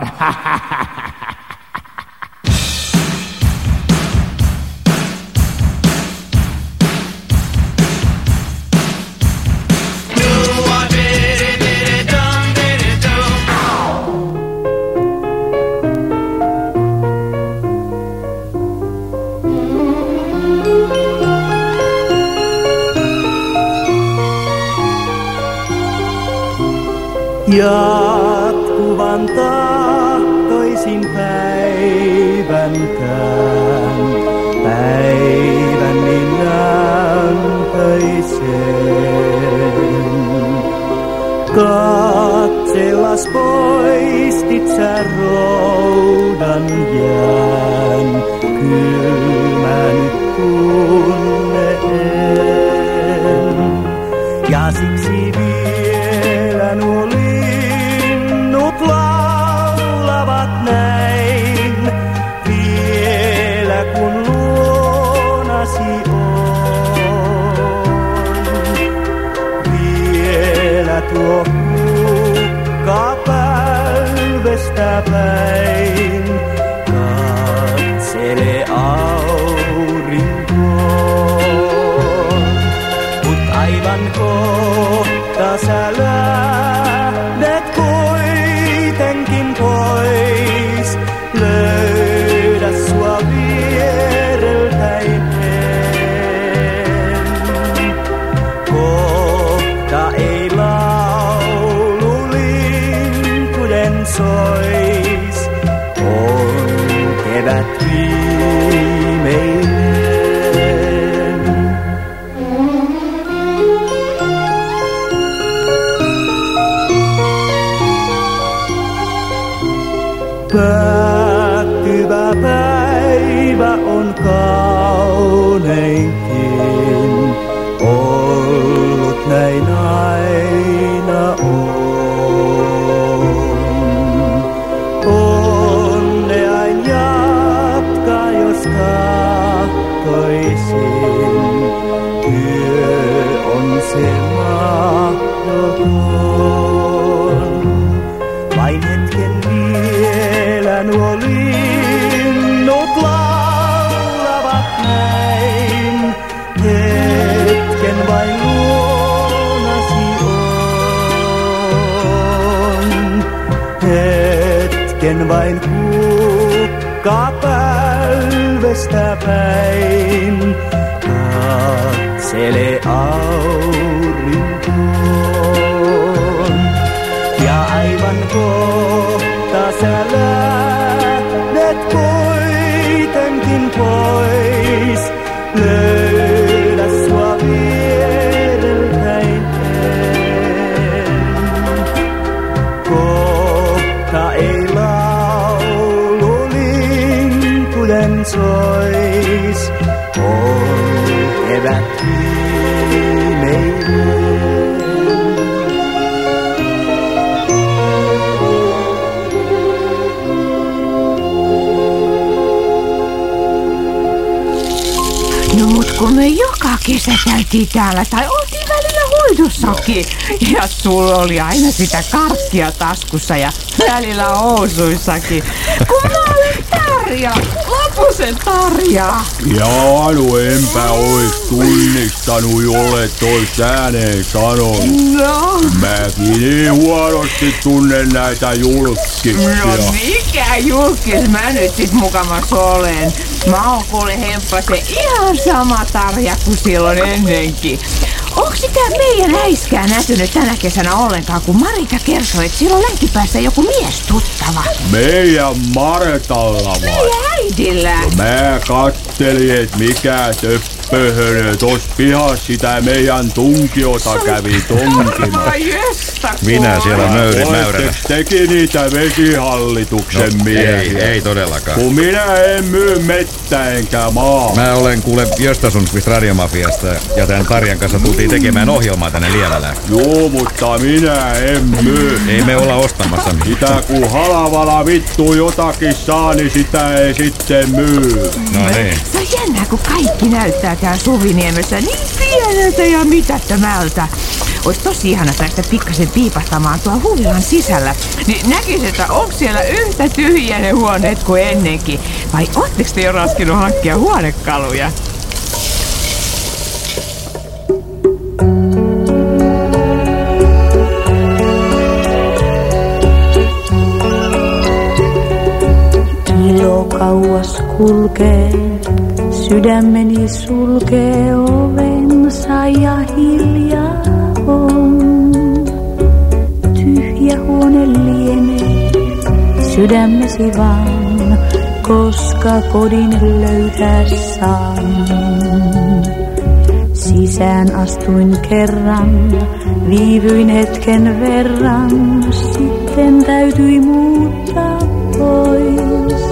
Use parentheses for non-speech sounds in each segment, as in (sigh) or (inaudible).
oot. Poistit sä roudan jään, vain kukka päivästä päin. Katsele aurinkoon. Ja aivan kohta sä kesä käytiin täällä tai oltiin välillä hoidossakin. Ja sulla oli aina sitä karkkia taskussa ja välillä housuissakin. Kun mä olen Tarja, Lapusen Tarja. Jaa, no enpä ois tunnistanut, jolle tois ääneen sanonut. No, Mäkin niin huonosti tunnen näitä julkkiksia. no mikä julkis mä nyt sit mukamas olen. Mä oon kuule hemppasen ihan sama Tarja kuin silloin ennenkin. Onko sitä meidän äiskää näkynyt tänä kesänä ollenkaan, kun Marika kertoi, että sillä on länkipäässä joku mies tuttava? Meidän Maretalla vai? Meidän äidillä. Mä kattelin, et mikä töppöhönö tos pihas sitä meidän tunkiota kävi tonkimassa. (laughs) Ai jesta, Minä siellä nöyrin mäyränä. Oletteko teki niitä vesihallituksen No, miehiä? ei, ei todellakaan. Kun minä en myy mettä enkä maa. Mä olen kuule Gösta Sundqvist radiomafiasta ja tämän Tarjan kanssa tultiin tekemään ohjelmaa tänne Lievälään. Joo, mutta minä en myy. Ei me olla ostamassa. Sitä kun halavalla vittu jotakin saa, niin sitä ei sitten myy. No niin. Se on jännää, kun kaikki näyttää täällä Suviniemessä niin pieneltä ja mitättömältä. Olisi tosi ihana päästä pikkasen piipahtamaan tuo huvilan sisällä. Niin näkis, että onko siellä yhtä tyhjiä ne huoneet kuin ennenkin. Vai ootteko te jo raskinut hankkia huonekaluja? Kauas kulkee, sydämeni sulkee ovensa ja hiljaa Tyhjä huone lienee, sydämesi vaan, koska kodin löytää saan. Sisään astuin kerran, viivyin hetken verran, sitten täytyi muuttaa pois.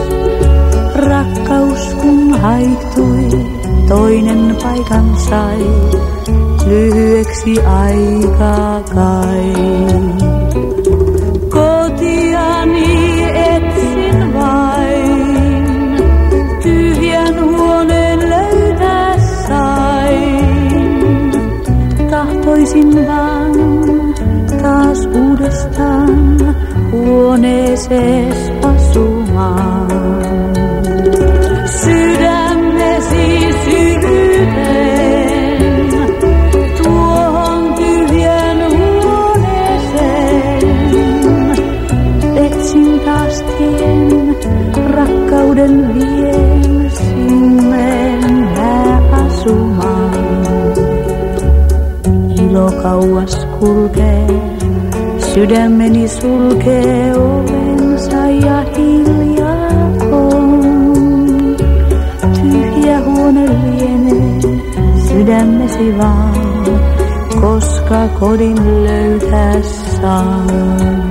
Rakkaus kun haihtui, toinen paikan sai, lyhyeksi aikaa kai. Tahtoisin vaan taas uudestaan huoneesees asumaan. Sydämesi syvyyteen, tuohon tyhjän huoneeseen. Etsin taas tien, rakkauden kauas kulkee, sydämeni sulkee ovensa ja hiljaa on. Tyhjä huone lienee, sydämesi vaan, koska kodin löytää saan.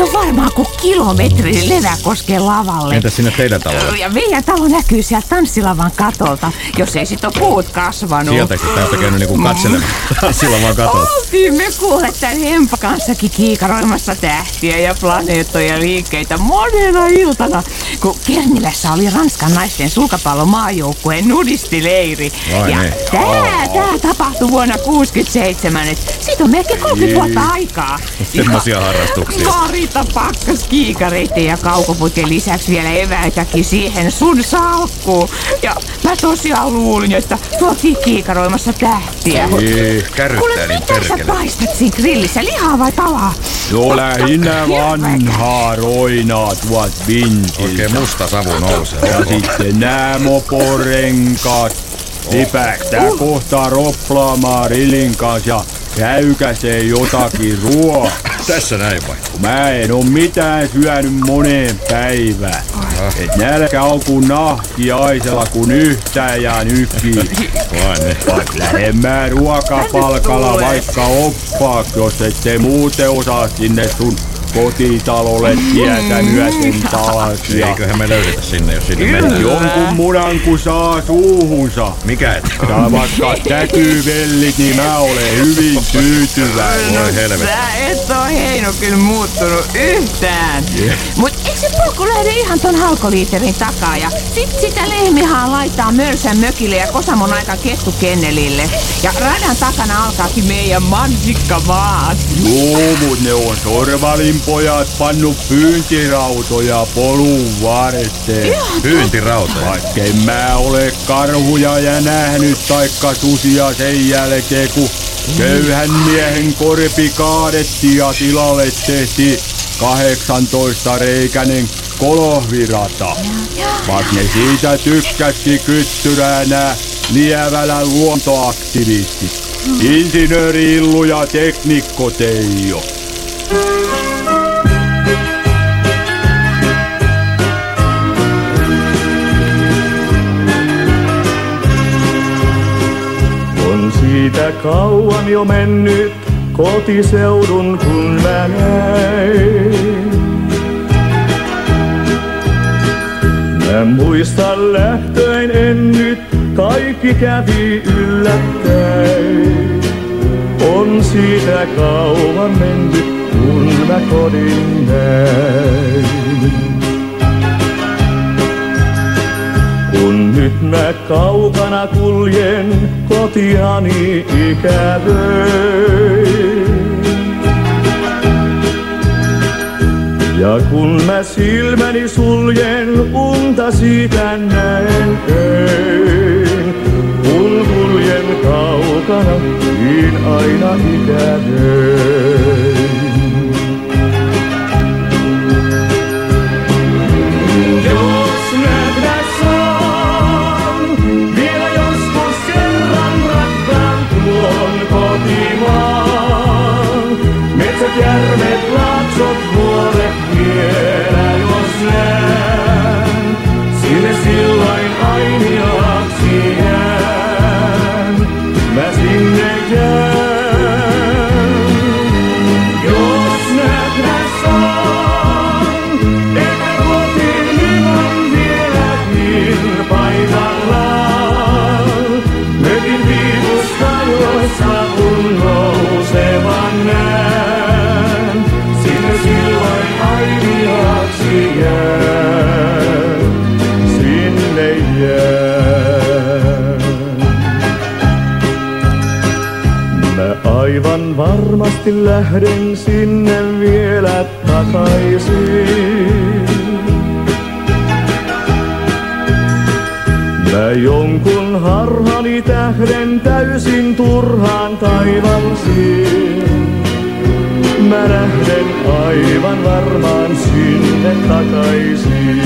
ei ole varmaan kuin kilometri Leväkosken lavalle. Entäs sinne teidän talolle? Ja meidän talo näkyy sieltä tanssilavan katolta, jos ei sit ole puut kasvanut. Sieltäkin te olette käynyt niinku katselemaan. (laughs) Sillä vaan katot. Oltiin me kuule tämän Hempa kanssakin kiikaroimassa tähtiä ja planeettoja liikkeitä monena iltana, kun Kernilässä oli Ranskan naisten sulkapallon maajoukkueen nudistileiri. Vai ja niin? tää, tää tapahtui vuonna 67, et siitä on melkein 30 vuotta aikaa. Semmosia Ja harrastuksia. Marita pakkas kiikareiden ja kaukopuiken lisäksi vielä eväitäkin siihen sun salkkuun. Ja mä tosiaan luulin, että tuotiin kiikaroimassa tähtiä. Ei, Kärryttää niin mitä sä perkele. paistat siinä grillissä? Lihaa vai kalaa? no lähinnä vanhaa roinaa tuot vintiltä. Oikein musta savu nousee. Ja sitten nää moporenkaat. Lipäktää kohta roplaamaan Rillin kanssa ja käykäsee jotakin ruoaa. Tässä näin vai? Mä en oo mitään syönyt moneen päivään. Et nälkä on kuin nahkiaisella kun yhtään ja nyki. (laughs) Vai. Lähemmää ruokapalkalla vaikka oppaa, jos ette muuten osaa sinne sun kotitalolle tietä myöten taas. Ja Eiköhän me löydetä sinne, jos sinne mennään. jonkun munan kun saa suuhunsa. Mikä et? Tai vaikka (laughs) täkyvellit, niin mä olen hyvin tyytyväinen. Voi helvetti. Sä et oo Heino kyllä muuttunut yhtään. Mut eikö se polku lähde ihan ton halkoliiterin takaa ja sit sitä lehmihaa laittaa Mölsän mökille ja Kosamon aikaan kettukennelille. Ja radan takana alkaakin meidän mansikkamaat. Joo, mut ne on Sorvalin pojat pannu pyyntirautoja polun varteen. Pyyntirautoja. Vaikkei mä ole karhuja ja nähnyt taikka susia sen jälkeen, kun köyhän miehen korpi kaadettiin ja tilalle tehtiin 18 reikäinen kolohvirata. Vaikka ne siitä tykkäski kyttyränä lievällä luontoaktivistit. Insinööri Illu ja teknikko Teijo. Siitä kauan jo mennyt kotiseudun kun mä näin. Mä muistan lähtöin en nyt, kaikki kävi yllättäen. On siitä kauan mennyt, kun mä kodin näin. Nyt mä kaukana kuljen kotiani ikävöin. Ja kun mä silmäni suljen, unta siitä näen öin. Kun kuljen kaukana, niin aina ikävöin. Varmasti lähden sinne vielä takaisin. Mä jonkun harhani tähden täysin turhaan taivalsin. Mä lähden aivan varmaan sinne takaisin.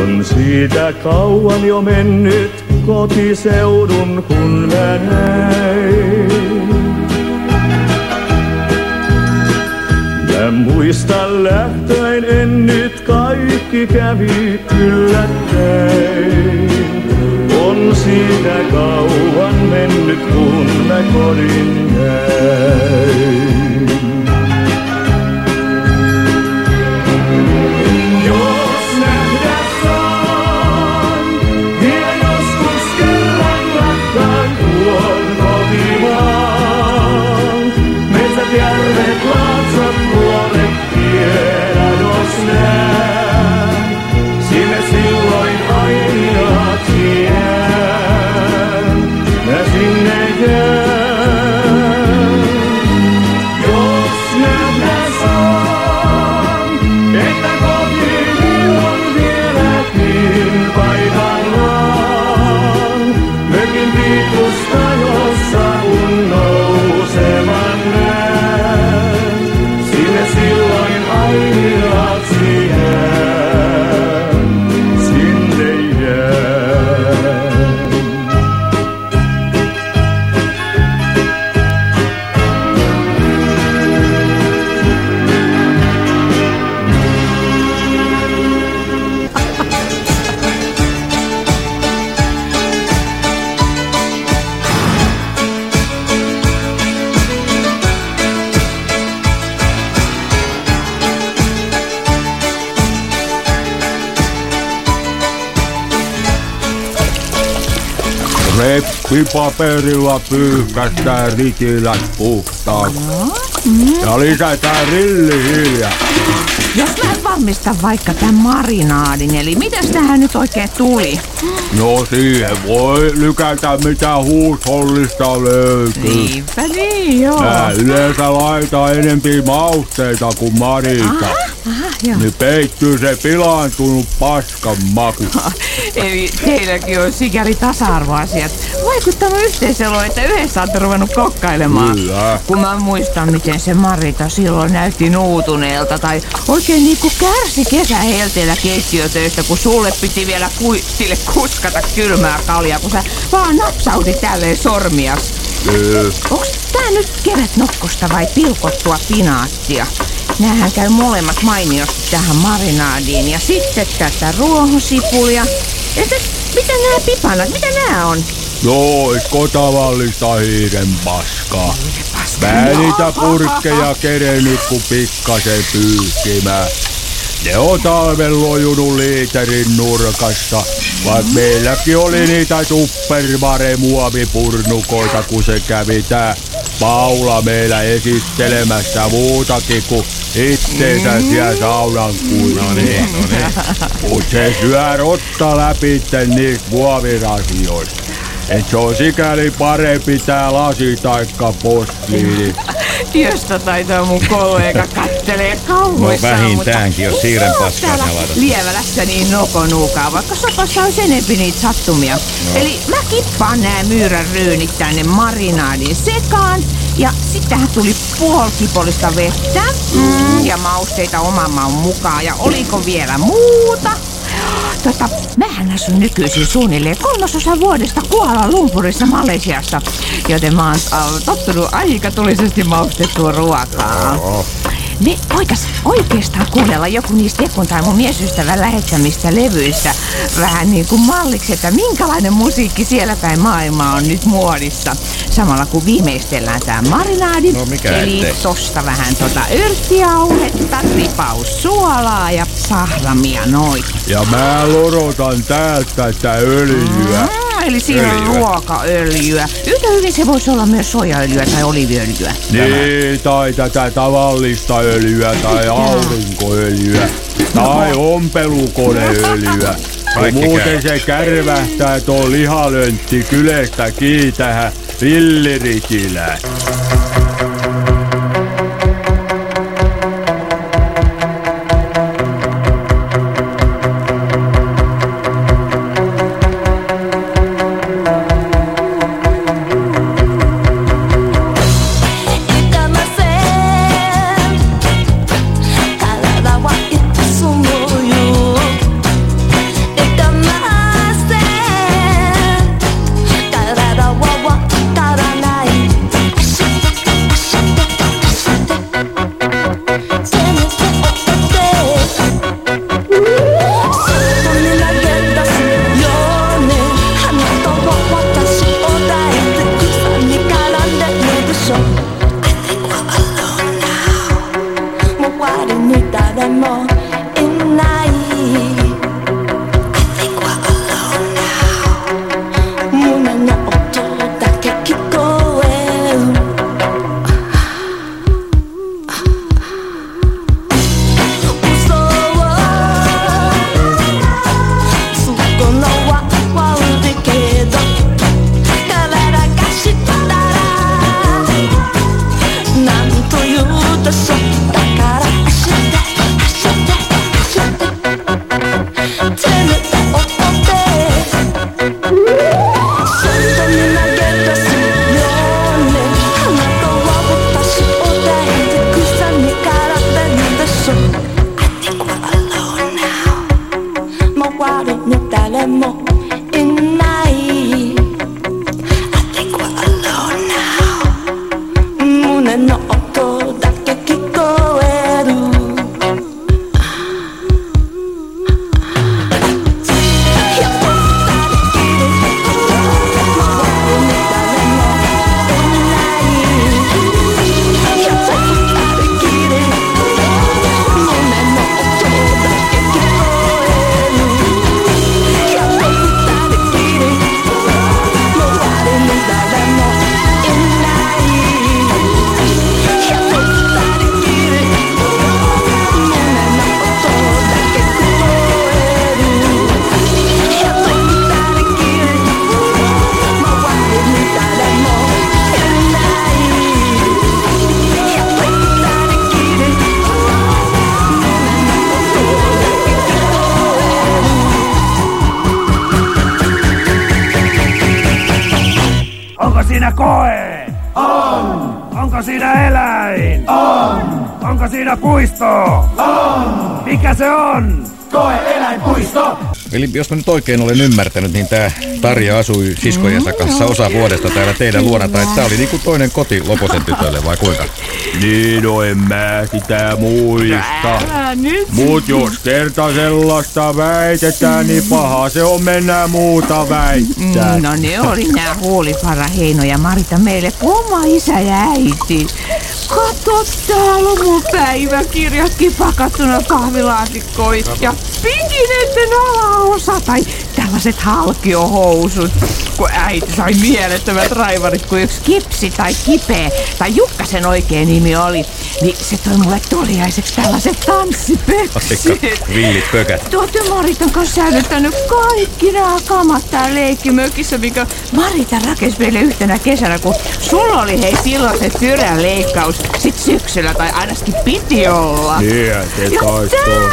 On siitä kauan jo mennyt kotiseudun kun mä näin. Mä muistan lähtöin en nyt kaikki kävi yllättäen. On siitä kauan mennyt kun mä kodin näin. Sinne Reppipaperilla pyyhkästään ritilät puhtaaksi. Ja lisätään rillihiljaa. Jos mä valmistan vaikka tämän marinaadin, eli mitäs tähän nyt oikein tuli? No siihen voi lykätä mitä huushollista löytyy. Niinpä niin, joo. Mä yleensä laitan enempi mausteita kuin marita. Aha, Aha, joo. niin peittyy se pilaantunut paskan maku. Eli teilläkin on sikäli tasa-arvoasiat vaikuttanut yhteisöllä, että yhdessä olette ruvennut kokkailemaan. Kyllä. Kun mä muistan, miten se Marita silloin näytti nuutuneelta tai oikein niinku kärsi kesähelteellä keittiötöistä, kun sulle piti vielä kuittille kuskata kylmää kaljaa, kun sä vaan napsautit tälleen sormias. Onks tää nyt kevätnokkosta vai pilkottua pinaattia? Näähän käy molemmat mainiosti tähän marinaadiin ja sitten tätä ruohosipulia. Entä mitä nämä pipanat, mitä nämä on? No, oisko tavallista hiiren paskaa? Mä en niitä purkkeja kerennyt kuin pikkasen pyyhkimään. Ne on talven lojunut liiterin nurkassa, vaan meilläkin oli niitä supermare muovipurnukoita, kun se kävi tää Paula meillä esittelemässä muutakin kuin itteensä siellä saunan kuivulla. No niin, no niin. Mut se syö rotta läpi niistä muovirasioista. Et se on sikäli parempi tää lasi taikka posliini. Josta taitaa mun kollega kattelee kauhuissaan. No vähintäänkin, jos siiren Joo, paskaa sinä laitat. Lievälässä niin nokonuukaa, vaikka sopassa olisi enempi niitä sattumia. No. Eli mä kippaan nää myyrän ryynit tänne marinaadin sekaan. Ja sittenhän tuli puolikipolista vettä mm, ja mausteita oman maun mukaan. Ja oliko vielä muuta? Tota, mähän asun nykyisin suunnilleen kolmasosa vuodesta Kuala Lumpurissa Malesiassa, joten mä oon äh, tottunut aika tulisesti maustettua ruokaa. Me voitais oikeastaan kuunnella joku niistä Ekun tai mun miesystävän lähettämistä levyistä vähän niin kuin malliksi, että minkälainen musiikki siellä päin maailmaa on nyt muodissa. Samalla kun viimeistellään tää marinaadi. No, mikä Eli ettei. tosta vähän tota yrttiauhetta, ripaus suolaa ja sahramia noin. Ja mä lorotan täältä sitä öljyä. Mm, eli siinä on Öljyä. ruokaöljyä. Yhtä hyvin se voisi olla myös sojaöljyä tai oliviöljyä. Niin, tai tätä tavallista öljyä tai aurinkoöljyä. Tai ompelukoneöljyä. Kaikki muuten se kärvähtää tuo lihalöntti kylestä kiitähän villirikilään.「Eli jos mä nyt oikein olen ymmärtänyt, niin tää Tarja asui siskojensa kanssa osa vuodesta täällä teidän luona, tai tää oli niinku toinen koti Loposen tytölle, vai kuinka? Niin no en mä sitä muista. Nyt. Mut jos kerta sellaista väitetään, niin paha se on mennä muuta väittää. Mm, No ne oli nää Huolipara, Heino ja Marita meille oma isä ja äiti. Kato, täällä on mun päiväkirjatkin pakattuna kahvilaatikkoihin ja pinkineiden alaosa tai tällaiset halkiohousut. Kun äiti sai mielettömät raivarit, kun yksi kipsi tai kipeä, tai Jukkasen oikea nimi oli, niin se toi mulle toliaiseksi tällaiset tanssipöksit. Aika villit pökät. Te ootte Maritan kanssa säilyttänyt kaikki nämä kamat tää leikkimökissä, mikä Marita rakensi meille yhtenä kesänä, kun sulla oli hei silloin se tyrän leikkaus sit syksyllä, tai ainakin piti olla. Niin Ja taisi täällä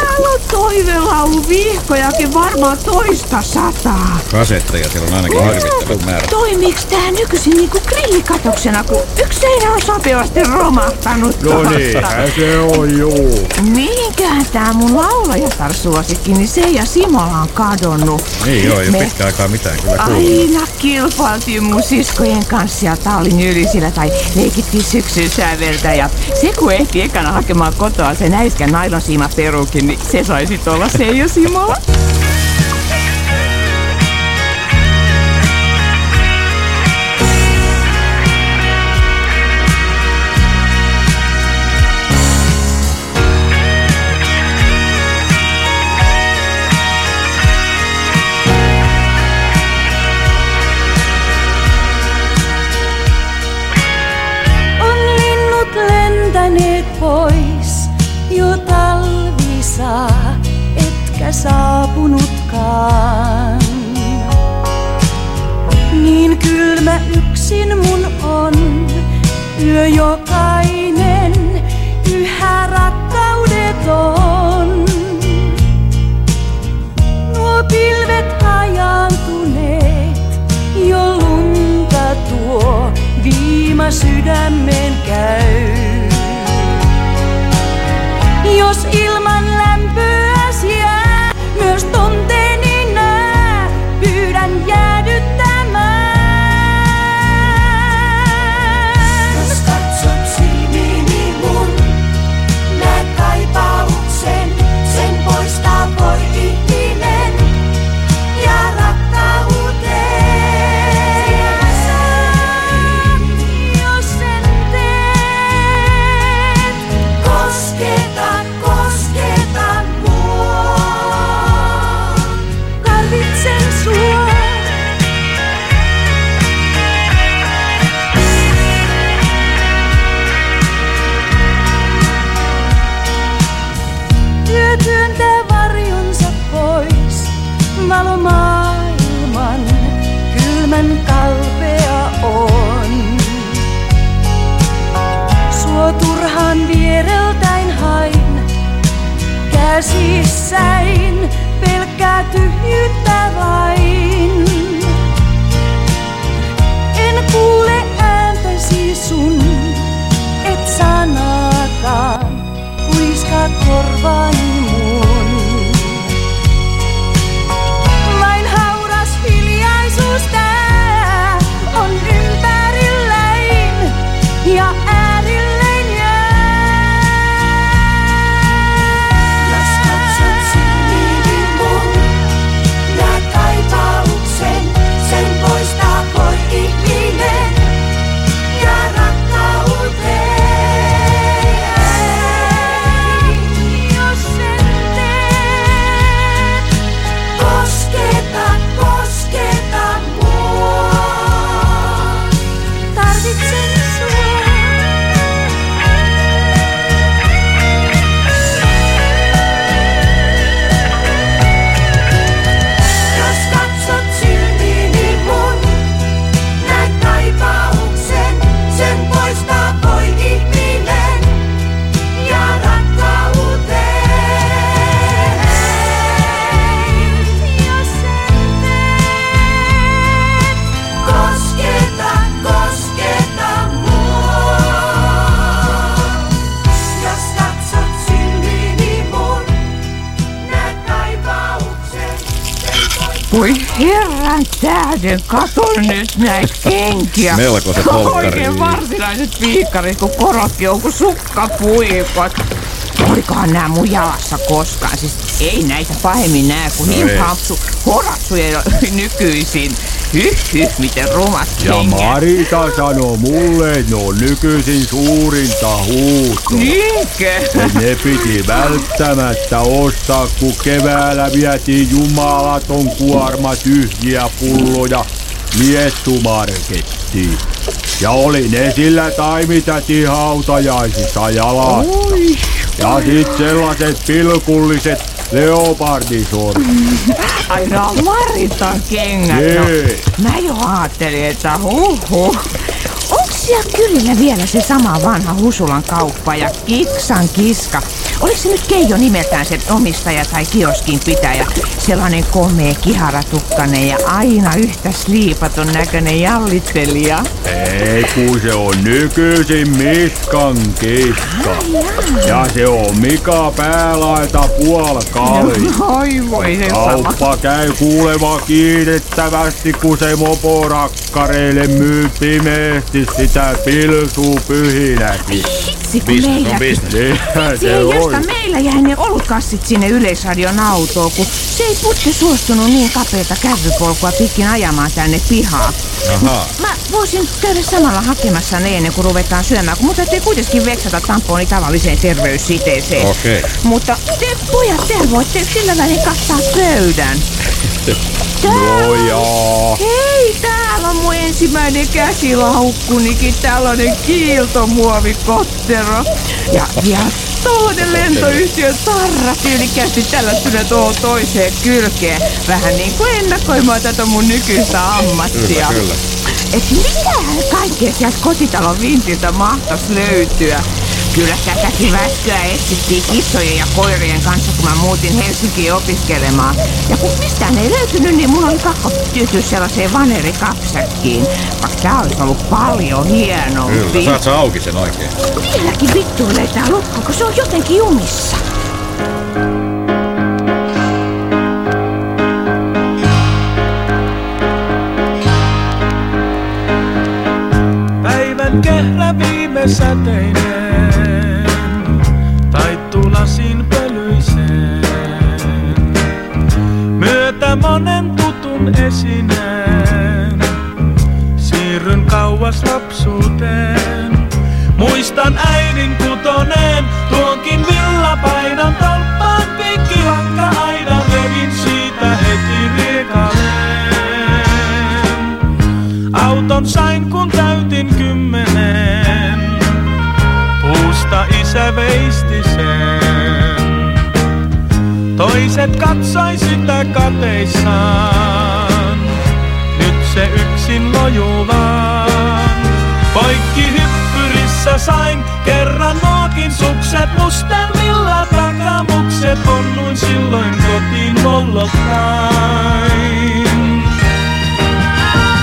on toivelaulu vihkojakin varmaan toista sataa. Kasetteja siellä on ainakin hirvittävät määrät. Toimiiks tää nykyisin niinku grillikatoksena, kun yksi seinä on sopivasti romahtanut No niinhän se on juu. Mihinkään tää mun laulajatar suosikki, niin se ja Simola on kadonnut. Niin joo, ei Me- pitkään aikaa mitään kyllä kuullut. Aina kilpailtiin mun siskojen kanssa ja Taulin ylisillä tai leikittiin syksyn säveltä ja se kun ehti ekana hakemaan kotoa sen äiskän nailonsiima perukin, niin se sai sit olla se etkä saapunutkaan. Niin kylmä yksin mun on, yö jokainen, yhä rakkaudeton. Nuo pilvet hajaantuneet, jo lunta tuo, viima sydämen tähden, katon nyt näitä kenkiä. Melkoiset. Oikein varsinaiset viikkarit, kun korokki on kuin sukkapuikot. Olikohan nämä mun jalassa koskaan? Siis ei näitä pahemmin näe kuin No ei. himphampsu horatsuja (laughs) nykyisin. Hyh, hyh, miten rumat Ja kengät. Marita sanoo mulle, että ne on nykyisin suurinta huutoa. Niinkö? Ja ne piti välttämättä ostaa, kun keväällä vietiin jumalaton kuorma tyhjiä pulloja Miettumarkettiin. Ja oli ne sillä taimitäti hautajaisissa jalassa. Ja sit sellaiset pilkulliset leopardisormet. (laughs) Ai no Maritan kengät. No, Jee. mä jo ajattelin, että huhu. Onks siellä kylillä vielä se sama vanha Husulan kauppa ja Kiksan kiska? Oliko se nyt Keijo nimeltään se omistaja tai kioskin pitäjä? Sellainen komea kiharatukkanen ja aina yhtä sliipaton näköinen jallittelija. Ei kun se on nykyisin Miskan kiska. Ja se on Mika Päälaita puolkalli. Oi voi se sama. Kauppa käy kuuleva kiitettävästi, kun se moporakkareille myy pimeästi sitä pilsuu pyhinäkin. Vitsi kun on meillä... Se (laughs) se ei josta meillä jäi ne olutkassit sinne Yleisradion autoon, kun se ei putte suostunut niin kapeata kärrypolkua pitkin ajamaan tänne pihaan. Ahaa. Mä voisin käydä samalla hakemassa ne ennen kuin ruvetaan syömään, kun mun täytyy kuitenkin veksata tamponi tavalliseen terveyssiteeseen. Okei. Mutta te pojat, te voitte sillä välin kattaa pöydän. (laughs) No joo. Hei, täällä on mun ensimmäinen käsilaukkunikin, tällainen kiiltomuovikottero. Ja, ja tollanen lentoyhtiön tarra tyylikkäästi tällättynä tuohon toiseen kylkeen. Vähän niin kuin ennakoimaan tätä mun nykyistä ammattia. Kyllä, kyllä. Et mitähän kaikkea sieltä kotitalon vintiltä mahtais löytyä? Kyllä tätäkin väskyä etsittiin kissojen ja koirien kanssa, kun mä muutin Helsinkiin opiskelemaan. Ja kun mistään ei löytynyt, niin mun oli pakko tyytyä sellaiseen vanerikapsäkkiin. Vaikka tää olisi ollut paljon hienompi. Kyllä, saat sä auki sen oikein. Vieläkin vittuilee tää lukko, kun se on jotenkin jumissa. Päivän kehlä viime säteinen tutun esineen siirryn kauas lapsuuteen. Muistan äidin kutoneen tuonkin villapaidan tolppaan pikkilanka aidan revin siitä heti riekaleen. Auton sain kun täytin kymmenen. Puusta isä veisti sen. Toiset katsoi sitä kateissaan. Se yksin lojuu vaan. Poikki hyppyrissä sain kerran nuokin sukset mustelmilla takamukset. Onnuin silloin kotiin mollottain.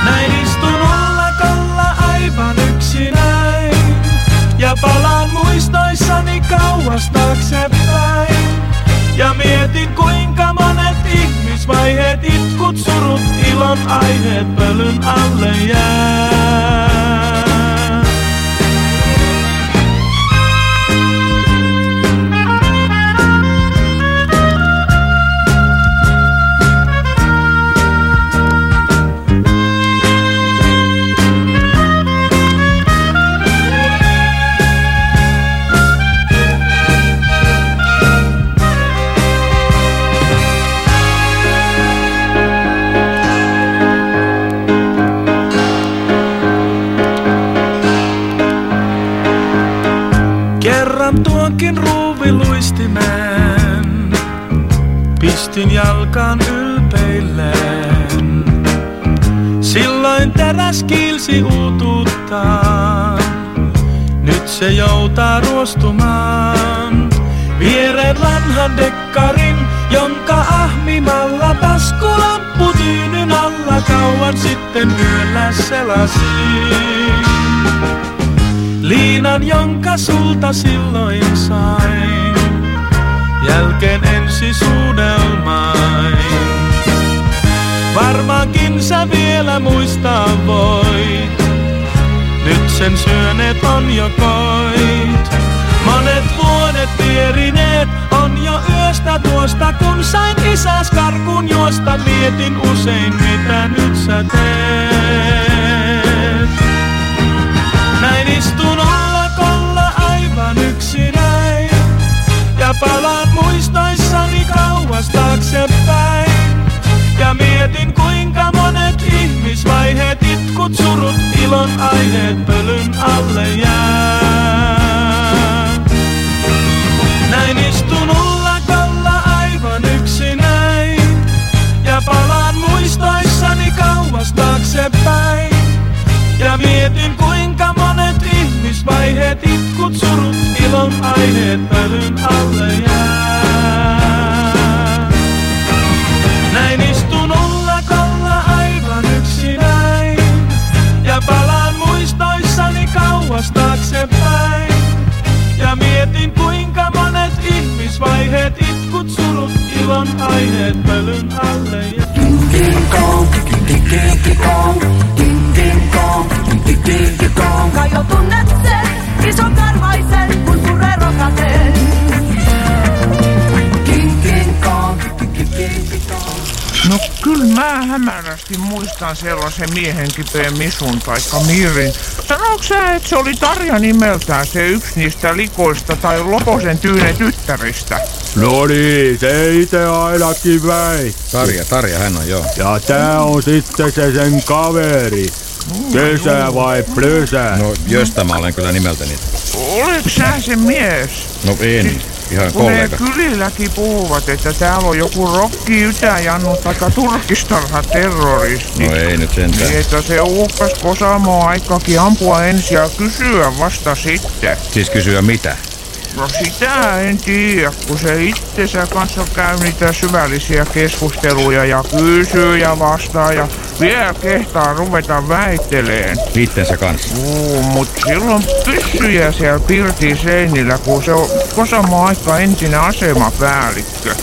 Näin istun ullakolla aivan yksinäin. Ja palaan muistoissani kauas taaksepäin. Ja mietin kuinka monet ihmisvaiheet, itkut, surut, ilon aiheet pölyn alle jää. Pistin jalkaan ylpeilleen. Silloin teräs kiilsi uutuuttaan, nyt se joutaa ruostumaan. Viereen vanhan dekkarin, jonka ahmimalla taskulamppu tyynyn alla kauan sitten yöllä selasin. Liinan, jonka sulta silloin sain, jälkeen ensi suudelmain. Varmaankin sä vielä muistaa voit, nyt sen syöneet on jo koit. Monet vuodet vierineet on jo yöstä tuosta, kun sain isäs karkun juosta. Mietin usein, mitä nyt sä teet. Näin istun allakolla aivan yksinäin ja pala. Ihmisvaiheet, itkut, surut, ilon aiheet pölyn alle jää. Näin istun ullakolla aivan yksinäin. Ja palaan muistoissani kauas taaksepäin. Ja mietin kuinka monet ihmisvaiheet, itkut, surut, ilon aiheet pölyn alle jää. Ihmisvaiheet, itkut, surut, ilon aiheet pölyn alle jää. Kai jo tunnet sen mä hämärästi muistan sellaisen miehen kipeän Misun taikka Mirin. Sanoitko sä, että se oli Tarja nimeltään se yksi niistä likoista tai Loposen tyyne tyttäristä? No niin, se itse ainakin väi. Tarja, Tarja hän on joo. Ja tää on sitten se sen kaveri. Kesä vai plösä? No Jöstä mä olen kyllä nimeltäni. Oletko sä se mies? No en, ihan Kun ne kollega. kylilläkin puhuvat, että täällä on joku rokki ytäjannu taikka turkistarha terroristi. No ei nyt sentään. Niin, että se uhkas Kosamoa aikakin ampua ensin ja kysyä vasta sitten. Siis kysyä mitä? No sitä en tiedä, kun se itsensä kanssa käy niitä syvällisiä keskusteluja ja kysyy ja vastaa ja vielä kehtaa ruveta väitteleen. Itsensä kanssa. Juu, mut silloin pyssyjä siellä pirtin seinillä, kun se on Kosamo aika entinen asemapäällikkö.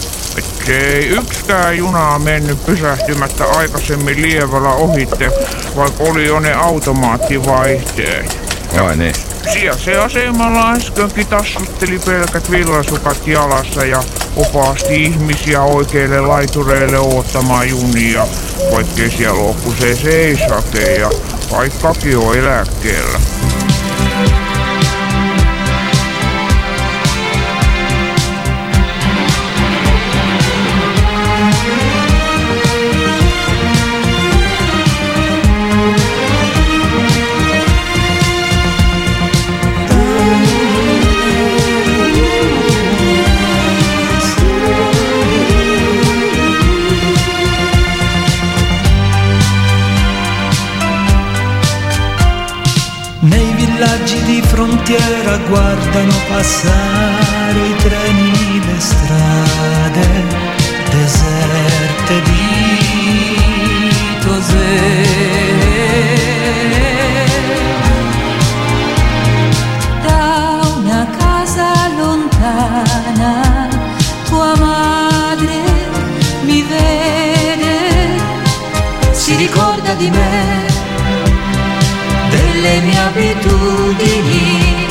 Se ei yksikään junaa mennyt pysähtymättä aikaisemmin lievällä ohitte, vaikka oli jo ne automaattivaihteet. Ai niin. Siellä se asemalla äskenkin tassutteli pelkät villasukat jalassa ja opasti ihmisiä oikeille laitureille oottamaan junia, vaikkei siellä ole se seisake ja paikkakin on eläkkeellä. Frontiera guardano passare i treni, le strade deserte di Tosè. Da una casa lontana tua madre mi vede, si ricorda di me, delle mie abitudini.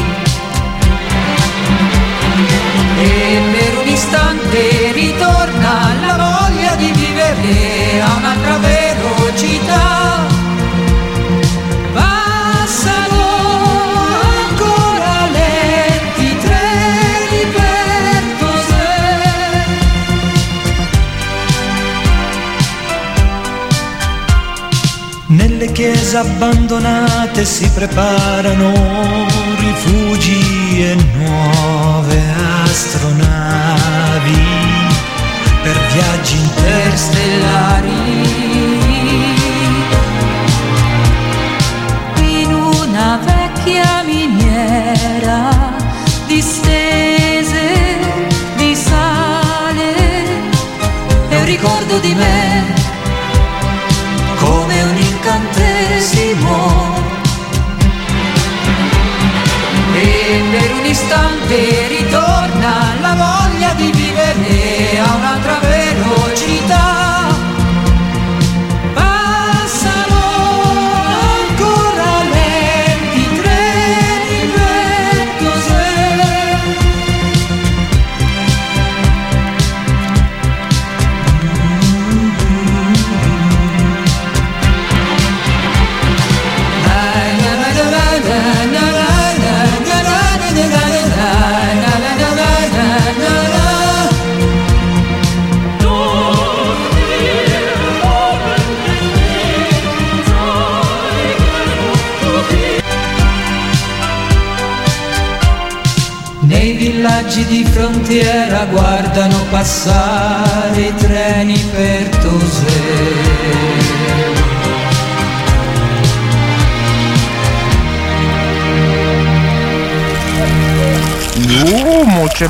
E per un istante ritorna la voglia di vivere a un'altra velocità. Chiese abbandonate si preparano rifugi e nuove astronavi per viaggi interstellari. in una vecchia miniera distese di sale e un ricordo di me istante ritorna la voglia di vivere a un'altra velocità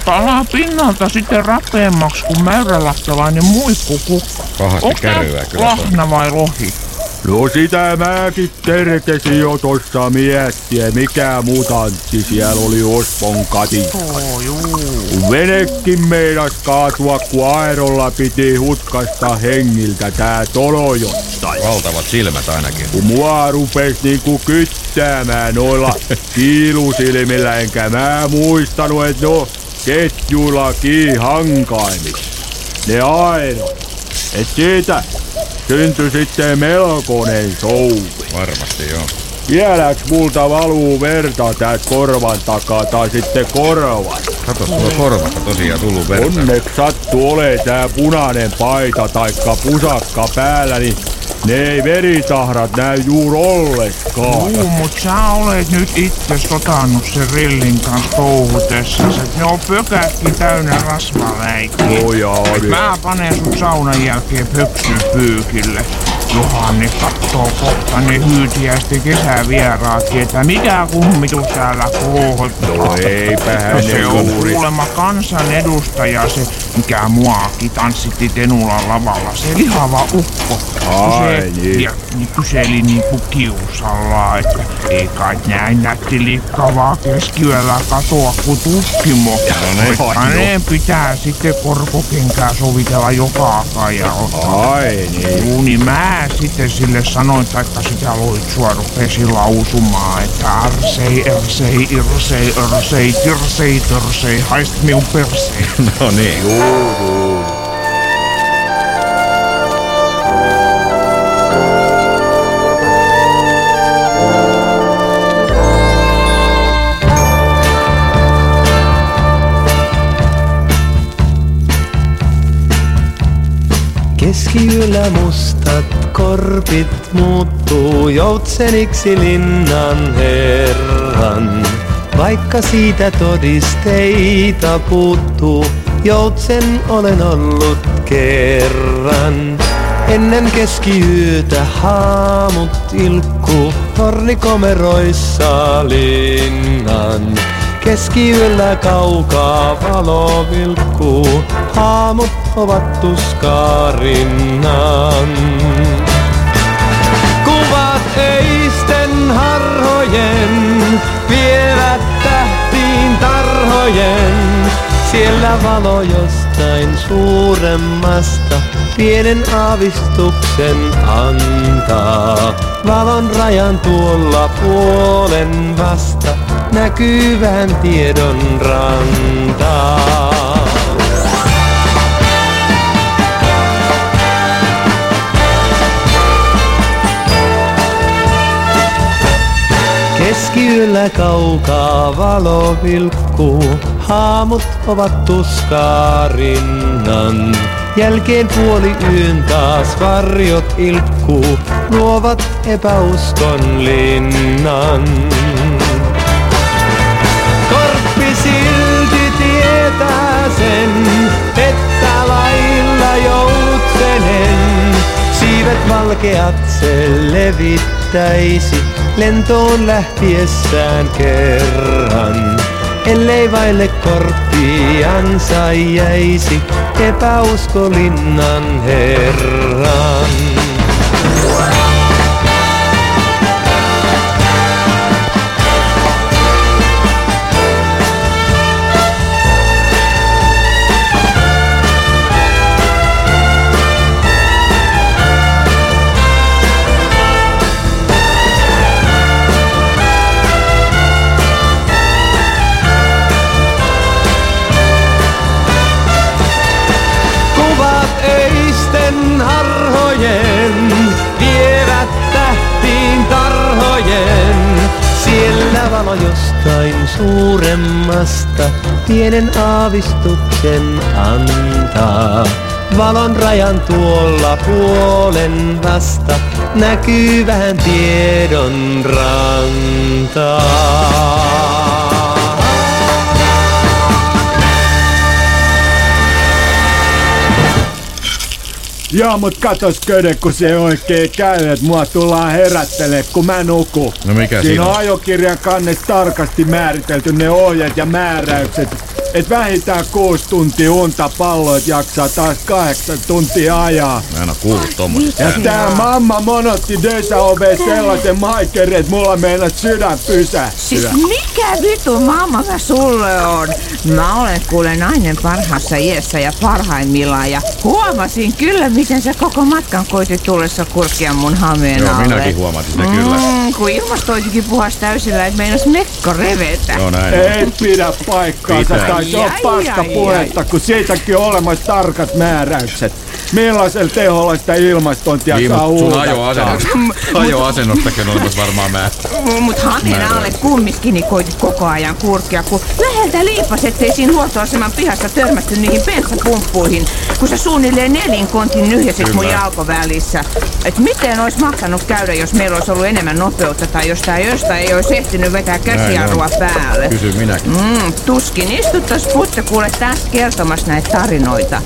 palaa pinnalta sitten rapeammaksi kuin mäyrälahtelainen muikkukukko. Pahasti käryää kyllä lahna vai lohi? No sitä mäkin terkesin jo tossa miettiä, mikä mutantti siellä oli Ospon juu. Kun venekin meinas kaatua, kun aerolla piti hutkasta hengiltä tää tolo jostain. Valtavat silmät ainakin. Kun mua rupes niinku kyttäämään noilla (laughs) kiilusilmillä, enkä mä muistanut, että no ketjuilla hankaimit. Ne aerot. Et siitä syntyi sitten melkoinen souvi. Varmasti joo. Vieläks multa valuu verta täältä korvan takaa tai sitten korvan? Kato, sulla korvasta tosiaan tullut verta. Onneksi sattuu ole tää punainen paita taikka pusakka päällä, niin ne ei veritahrat näy juur olleskaan. Juu, mut sä olet nyt itse sotannut sen rillin kanssa touhutessas, et ne on pökätkin täynnä rasvaläikkiä. Niin. Mä panen sut saunan jälkeen pöksyn pyykille. Johanne kattoo kohta ne hyytiäisten kesävieraatkin, että mikä kummitus täällä kohottaa. No eipähän Se on juuri. kuulemma kansanedustaja se, mikä muakin tanssitti Tenulan lavalla. Se lihava ukko. Ai se, niin. ja, niin kyseli niinku kiusalla, että ei kai näin nätti liikkavaa keskiyöllä katoa kuin tuskimo. No ne- pitää sitten korkokenkää sovitella joka kajalla. Ai niin. Juu, mä sitten sille sanoin, taikka sitä loitsua rupesi lausumaan, että arsei, ersei, irsei, örsei, tirsei, törsei, haist minun persei. No niin. Keskiyöllä mustat korpit muuttuu joutseniksi linnan herran. Vaikka siitä todisteita puuttuu, joutsen olen ollut kerran. Ennen keskiyötä haamut ilkkuu hornikomeroissa linnan. Keskiyöllä kaukaa valo vilkkuu, haamut ovat tuskarinnan. Kuvat eisten harhojen vievät tähtiin tarhojen. Siellä valo jostain suuremmasta pienen aavistuksen antaa. Valon rajan tuolla puolen vasta näkyvän tiedon rantaa. Keskiyöllä kaukaa valo vilkkuu, haamut ovat tuskarinnan. Jälkeen puoli yön taas varjot ilkkuu, luovat epäuskon linnan. Korppi silti tietää sen, että lailla joutsenen siivet valkeat se levittäisi lentoon lähtiessään kerran. Ellei vaille korppiansa jäisi epäuskolinnan herran. Valo jostain suuremmasta pienen aavistuksen antaa. Valon rajan tuolla puolen vasta näkyy vähän tiedon rantaa. Joo, mut katos köde, kun se oikein käy, että mua tullaan herättelee, kun mä nukun. No mikä Siinä siinä on on? ajokirjan kannessa tarkasti määritelty ne ohjeet ja määräykset. Et vähintään kuusi tuntia unta palloit jaksaa taas kahdeksan tuntia ajaa. Mä en oo kuullut tommosesta. Ja tää mamma monotti dösä ove sellaisen maikerin, että mulla meinat sydän pysä. Siis mikä vitu mamma mä sulle on? Mä olen kuule nainen parhaassa iässä ja parhaimmillaan ja huomasin kyllä miten sä koko matkan koitit tullessa kurkia mun hameen Joo, alle. minäkin huomasin sitä kyllä. Mm, kun ilmastointikin puhas täysillä, että meinas mekko revetä. Joo, näin. Ei pidä paikkaansa, Pitää. Tai se on paska puhetta, kun siitäkin on olemassa tarkat määräykset. Millaisella teholla sitä ilmastointia Niin, saa sun uudattaa? ajoasennosta, (laughs) ajoasennostakin on olemassa varmaan mä. Mut on. alle kumminkin niin koitit koko ajan kurkia, kun läheltä liipas, ettei siinä huoltoaseman pihassa törmätty niihin bensapumppuihin, kun sä suunnilleen nelinkontin nyhjäsit mun jalkovälissä. Et miten ois mahtanut käydä, jos meillä olisi ollut enemmän nopeutta tai jos tää josta ei olisi ehtinyt vetää käsijarrua päälle. Kysy minäkin. Mm, tuskin istuttais Putte kuule tästä kertomassa näitä tarinoita.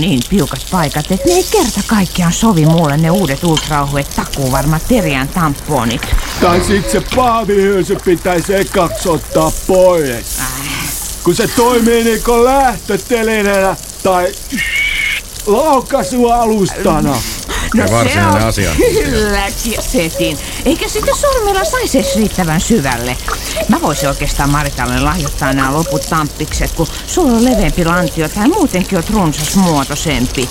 Niin piukat paikat, että ne ei kerta kaikkiaan sovi mulle ne uudet ultraohuet takuvarmat Terian tamponit. Tai sit se paavihylsy pitäisi ekaksi ottaa pois. Kun se toimii niinku lähtötelineenä tai laukaisualustana. Ja varsinainen asia. Kyllä, setin. Eikä sitä sormilla saisi riittävän syvälle. Mä voisin oikeastaan Maritalle lahjoittaa nämä loput tamppikset, kun sulla on leveämpi lantio tai muutenkin oot runsas muotoisempi.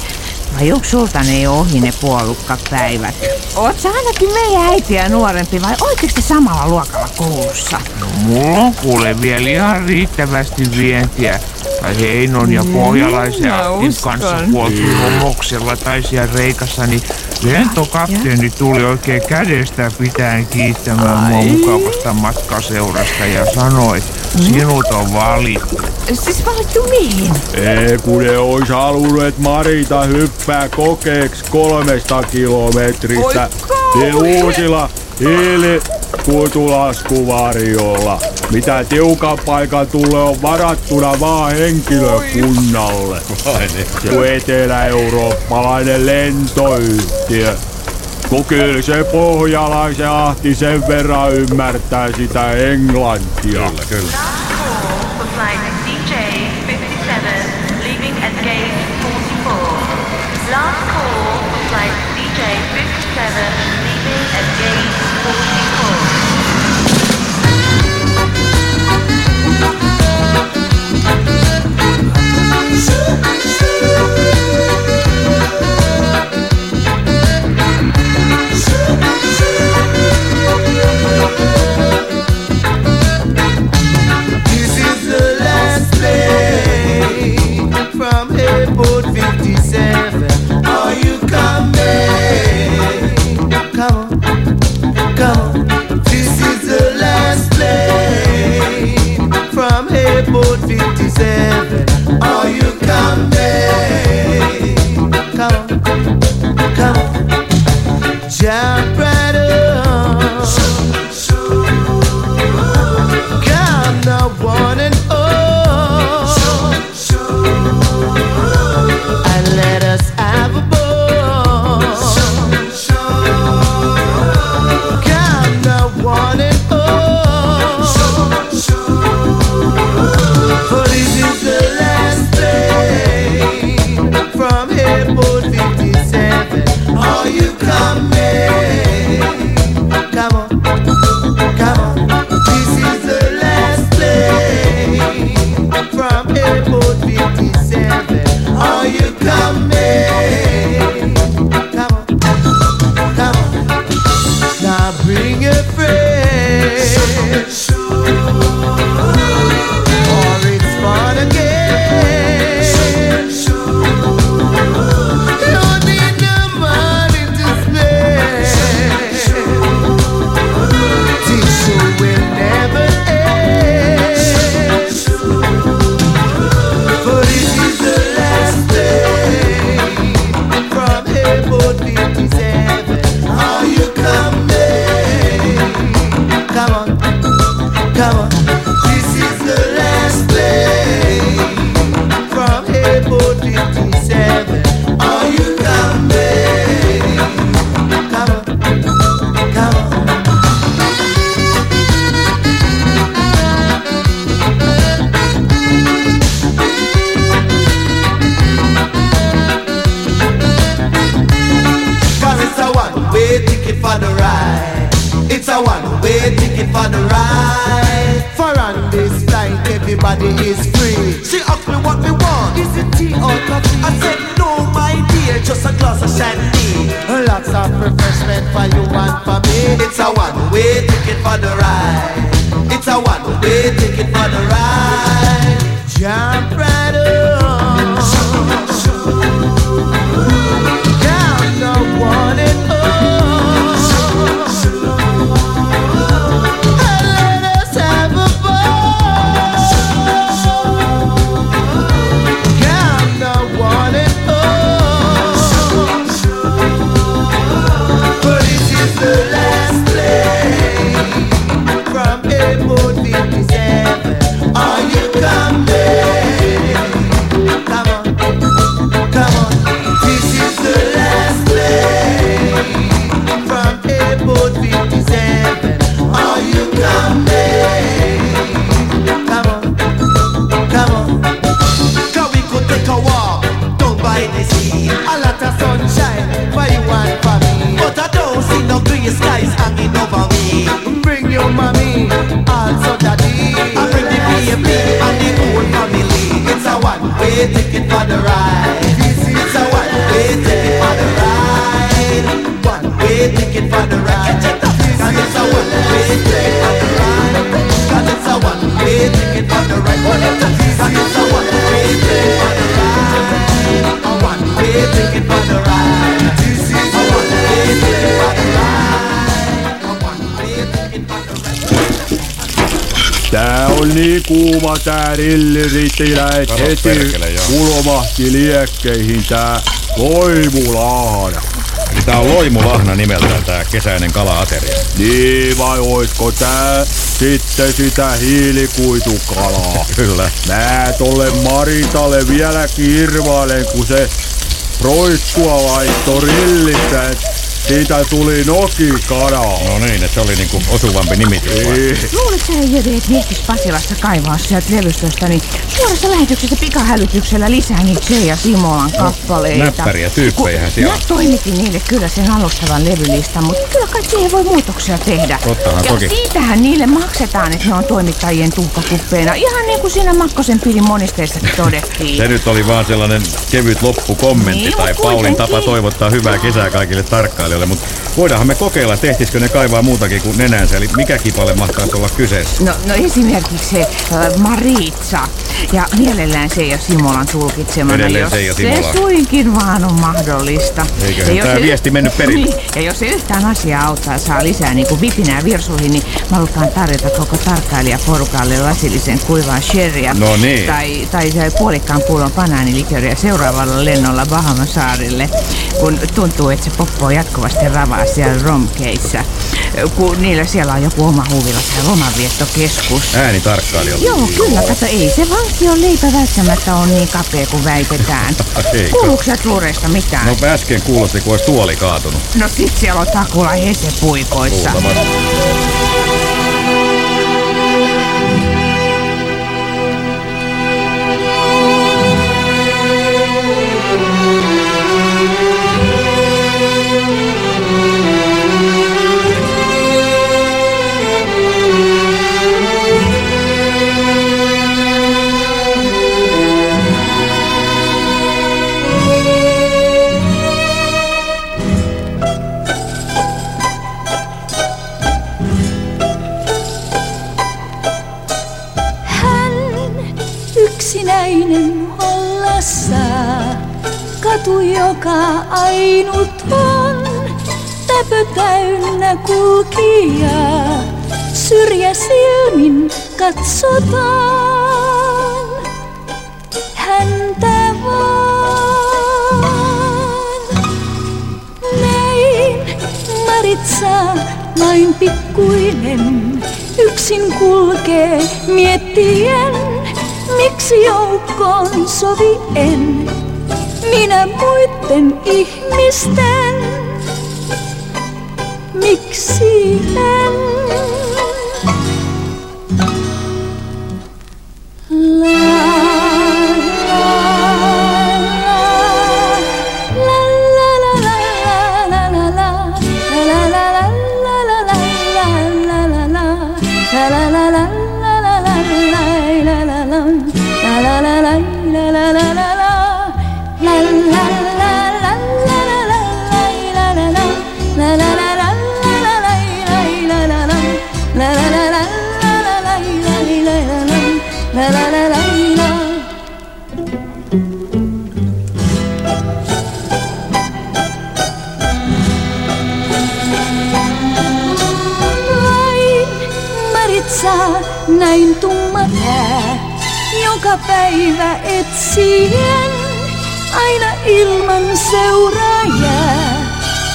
Vai onko sulta ne jo ohi ne puolukkapäivät? Oot sä ainakin meidän äitiä nuorempi vai oikeasti samalla luokalla koulussa? No mulla on kuule vielä ihan riittävästi vientiä tai Heinon ja niin, Pohjalaisen mm, kanssa kuoltu niin. homoksella tai siellä reikassa, niin lentokapteeni tuli oikein kädestä pitäen kiittämään mua mukavasta matkaseurasta ja sanoi, että mm. sinut on valittu. Siis valittu mihin? Ei, kun ne ois halunnut Marita hyppää kokeeksi kolmesta kilometristä. Oi, ne uusilla hiili kutulaskuvarjolla, mitä tiukan paikan tulee on varattuna vaan henkilökunnalle. Kun etelä-eurooppalainen lentoyhtiö. Kun kyllä se pohjalaisen ahti sen verran ymmärtää sitä englantia. Kyllä, kyllä. boat 57. kuuma tää rilliritilä, et Kato heti kulmahti liekkeihin tää loimulahana. Eli tää on loimulahna nimeltään tää kesäinen kala-ateria. Niin vai oisko tää sitten sitä hiilikuitukalaa? Kyllä. Mä tolle Maritalle vieläkin irvailen, kun se roikkua laittoi rillistä, et siitä tuli nokikala. No niin, että se oli niinku osuvampi nimitys? Niin. Luulet sä Jedi, että miettis Pasilassa kaivaa sieltä levystöstä, niin suorassa lähetyksessä pikahälytyksellä lisää niitä J ja Simolan kappaleita. näppäriä tyyppejähän Kun siellä Mä toimitin niille kyllä sen alustavan levylistan, mutta kyllä kai siihen voi muutoksia tehdä. Tottahan ja toki. siitähän niille maksetaan, että ne on toimittajien tuhkakuppeina. Ihan niin kuin siinä Makkosen pilin monisteissakin todettiin. Se nyt oli vaan sellainen kevyt loppukommentti Niin, tai Paulin kuitenkin. tapa toivottaa hyvää kesää kaikille tarkkailijoille, mutta voidaanhan me kokeilla, tehtisikö ne kaivaa muutakin kuin nenänsä, eli mikä kipale mahtaisi olla kyseessä? No, no esimerkiksi se äh, Maritsa ja mielellään se ja Simolan tulkitsemana, Edelleen jos se Simola. suinkin vaan on mahdollista. Eiköhän Ja se- viesti mennyt perille. Niin, ja jos se yhtään asiaa auttaa saa lisää niin kuin vipinää virsuihin, niin mä lupaan tarjota koko tarkkailijaporukalle lasillisen kuivaa sherryä. No niin. Tai, tai se puolikkaan pullon banaaniliköriä seuraavalla lennolla Bahamasaarille, kun tuntuu, että se poppoo jatkuvasti ravaa siellä romkeissa. Kun niillä siellä on joku oma huuvila tai lomanviettokeskus. Ääni tarkkailijoille. Joo, kyllä. Kato, ei se valtion leipä välttämättä on niin kapea kuin väitetään. (laughs) Kuuluuko sä luureista mitään? No äsken kuulosti, kun olisi tuoli kaatunut. No sit siellä on Takula Hese puikoissa. Luultavasti. Joka ainut on, täpö täynnä kulkija, syrjä silmin katsotaan. Häntä vaan. Näin Maritsa, nain pikkuinen, yksin kulkee miettien, miksi joukkoon sovi en, minä muitten ihmisten, miksi en. Joka päivä etsien, aina ilman seuraajaa,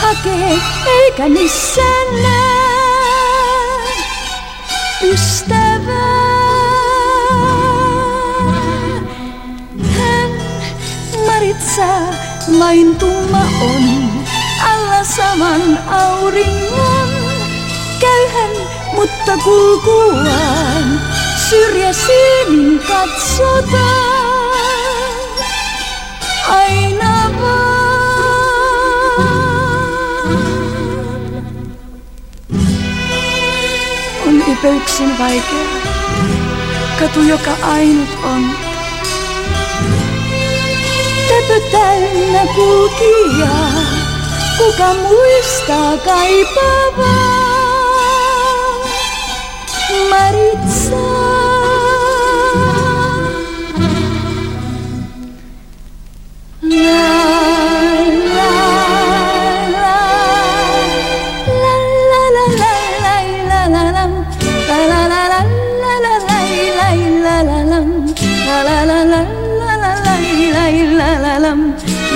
hakee eikä missään näe ystävää. Hän Maritsa, vain tumma on, alla saman auringon. Mutta kulkuaan, syrjä silmin katsotaan. Aina vaan. On ypeyksin vaikea, katu joka ainut on. Täpö täynnä kulkijaa, kuka muistaa kaipaavaa. Maritsa.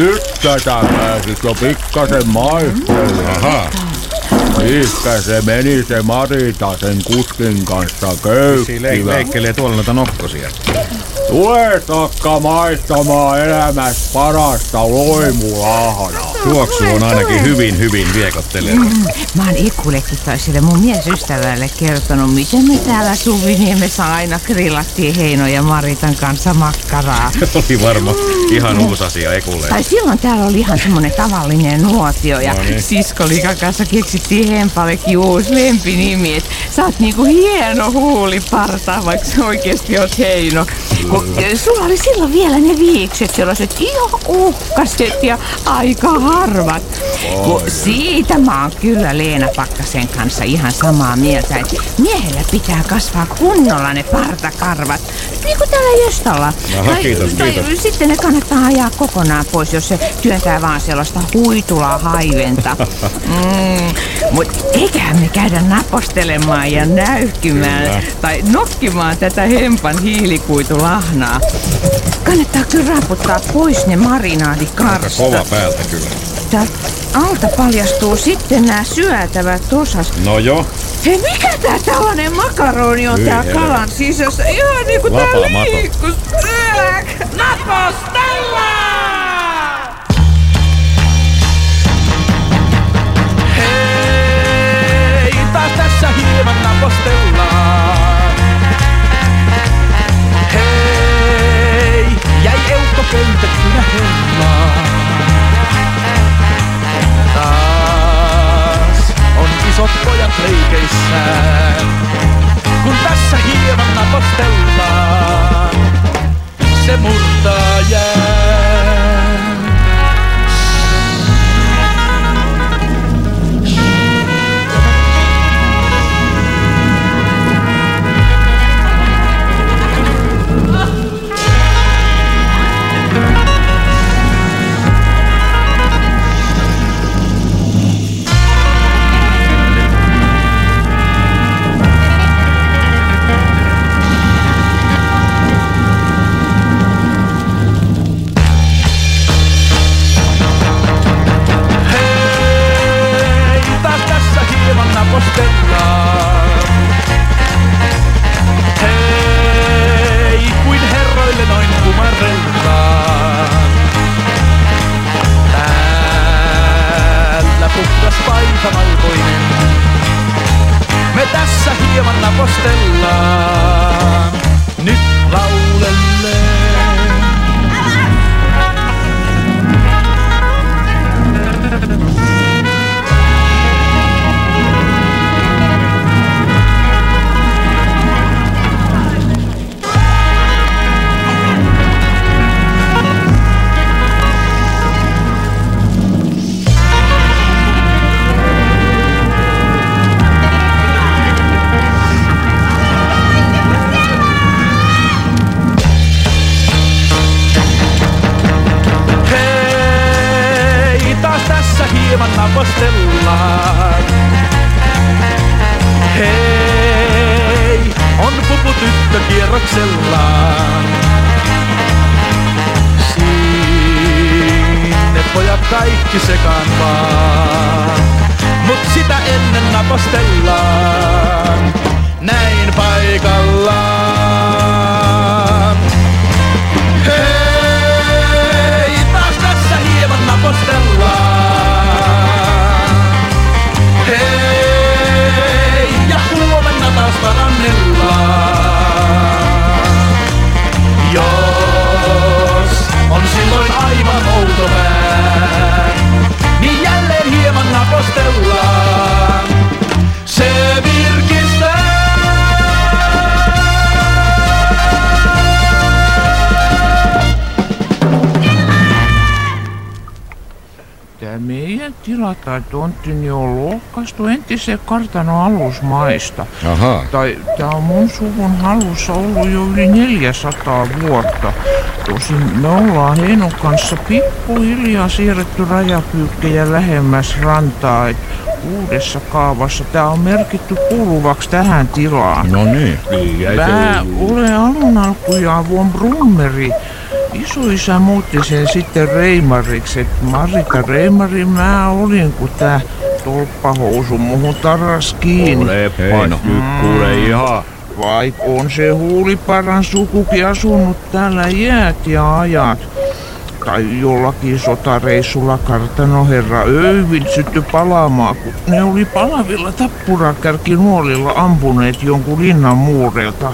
nyt tätä pääsit jo pikkasen maistelemaan. Aha. Mihinkä se meni se Marita sen kuskin kanssa köykkivä? leikkelee tuolla noita nokkosia. Tule takka maistamaan elämästä parasta loimulahnaa. Tuoksu on ainakin hyvin, hyvin viekotteleva. Mm, mä oon Ikulekitaiselle mun miesystävälle kertonut, miten me täällä Suviniemessä aina grillattiin Heino ja Maritan kanssa makkaraa. (laughs) Oli varma ihan uusi asia Ekulle. Tai silloin täällä oli ihan semmonen tavallinen nuotio ja No niin. siskolikan kanssa keksittiin Hempallekin uusi lempinimi, että sä oot niinku hieno huuliparta, vaikka sä oikeesti oot Heino. Kun sulla oli silloin vielä ne viikset, sellaiset ihan uhkaset ja aika harvat. Kun siitä mä oon kyllä Leena Pakkasen kanssa ihan samaa mieltä, että miehellä pitää kasvaa kunnolla ne partakarvat. Niin kuin täällä Jöstalla. Aha, kiitos, tai kiitos. sitten ne kannattaa ajaa kokonaan pois, jos se työntää vaan sellaista huitulaa haiventa. (laughs) Mm, Mutta eiköhän me käydä napostelemaan ja näykkimään Kyllä. tai nokkimaan tätä hempan hiilikuitulahnaa. Kannattaa kyllä raputtaa pois ne Aika marinaadikarstat. kova päältä kyllä. Täältä alta paljastuu sitten nämä syötävät osas. No jo. Hei, mikä tää tällainen makaroni on Hyi tää helvetti. kalan sisässä? Ihan niinku tää liikkus. Ääk! Napostellaan! Hei, taas tässä hieman napostellaan. Köytettynä helmaan. Taas on isot pojat leikeissään. Kun tässä hieman napostellaan, se murtaa jään. Hieman napostellaan. Niin on lohkaistu entiseen kartanon alusmaista. Ahaa. Tai tää on mun suvun halussa ollut jo yli 400 vuotta. Tosin me ollaan Heinon kanssa pikkuhiljaa siirretty rajapyykkejä lähemmäs rantaa, et uudessa kaavassa tää on merkitty kuuluvaksi tähän tilaan. No niin. Mä olen alun alkujaan Von Brummeri. Isoisä muutti sen sitten Reimariksi, et Marita Reimari mä olin, kun tää tolppahousu muhun tarras kiinni. Olepas nyt kuule ihan. Vaik on se huuliparan sukukin asunut täällä iät ja ajat. Tai jollakin sotareissulla kartanoherra Öyvin sytty palaamaan, kun ne oli palavilla tappurakärki nuolilla ampuneet jonkun linnan muureilta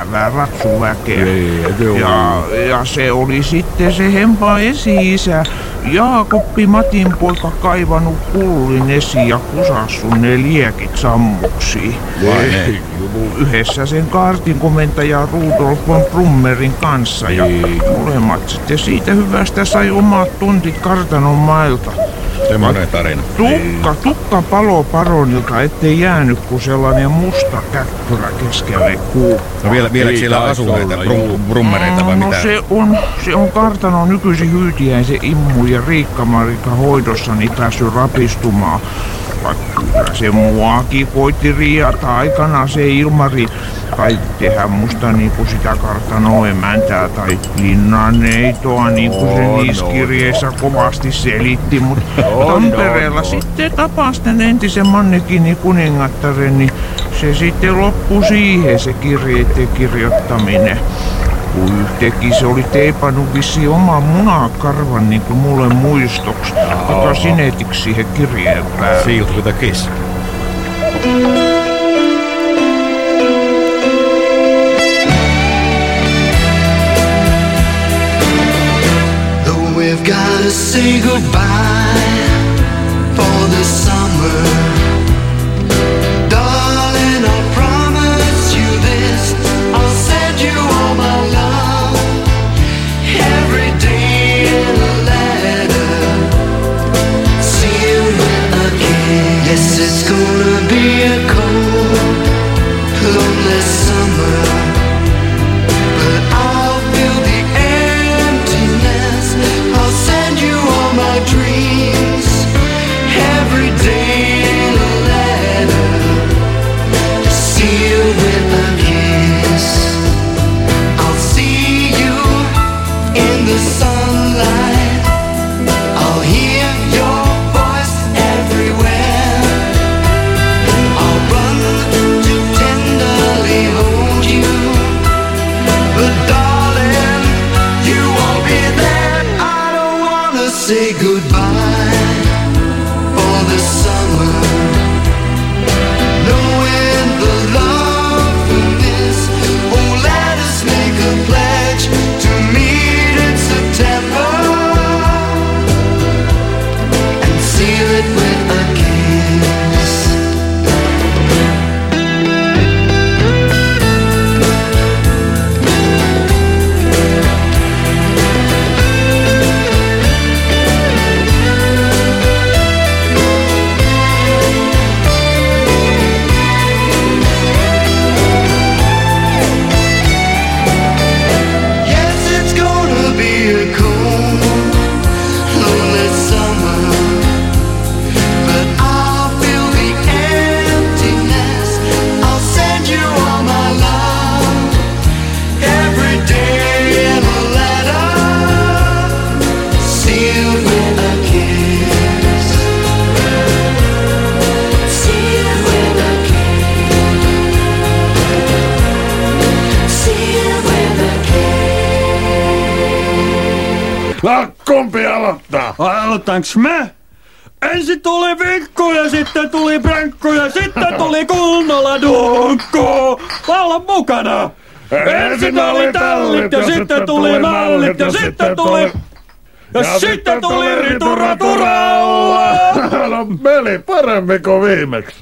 hyökkäävää ratsuväkeä. Ja, ja se oli sitten se hempa esi-isä Jaakoppi Matin poika kaivannut pullin esiin ja kusassu ne liekit sammuksiin. Ei. Yhdessä sen kaartin komentaja Rudolf von Brummerin kanssa ja molemmat sitten siitä hyvästä sai omat tontit kartanon mailta. Semmoinen tarina. Tukka, tukka palo paronilta, ettei jäänyt kuin sellainen musta käppyrä keskelle kuu. No vielä, vielä siellä asuu näitä brum, brummereita vai No mitä? se on, se on kartanon nykyisin hyytiäisen immu ja Riikka-Marika hoidossani päässyt rapistumaan. Kyllä se muakin koitti riata aikana se Ilmari. Tai tehdä musta niinku sitä kartanoa emäntää tai linnaneitoa niinku se Oh, niissä kirjeissä kovasti selitti. Mut Oh, Tampereella sitten tapas tän entisen mannekini kuningattaren, niin se sitten loppui siihen se kirjeiden kirjoittaminen. Kun yhtäkkiä se oli teipannut vissiin oman munakarvan niin kuin mulle muistoksi. Tota sinetiksi siihen kirjeen päälle. Sealed with a kiss. Though we've gotta say goodbye Aloitanks mä? Ensin tuli vinkku ja sitten tuli prankku ja sitten tuli kunnolla dunkku. Laula mukana! Ensin oli tallit ja sitten tuli mallit ja sitten tuli... Ja sitten tuli ritura turalla! No meni paremmin kuin viimeksi.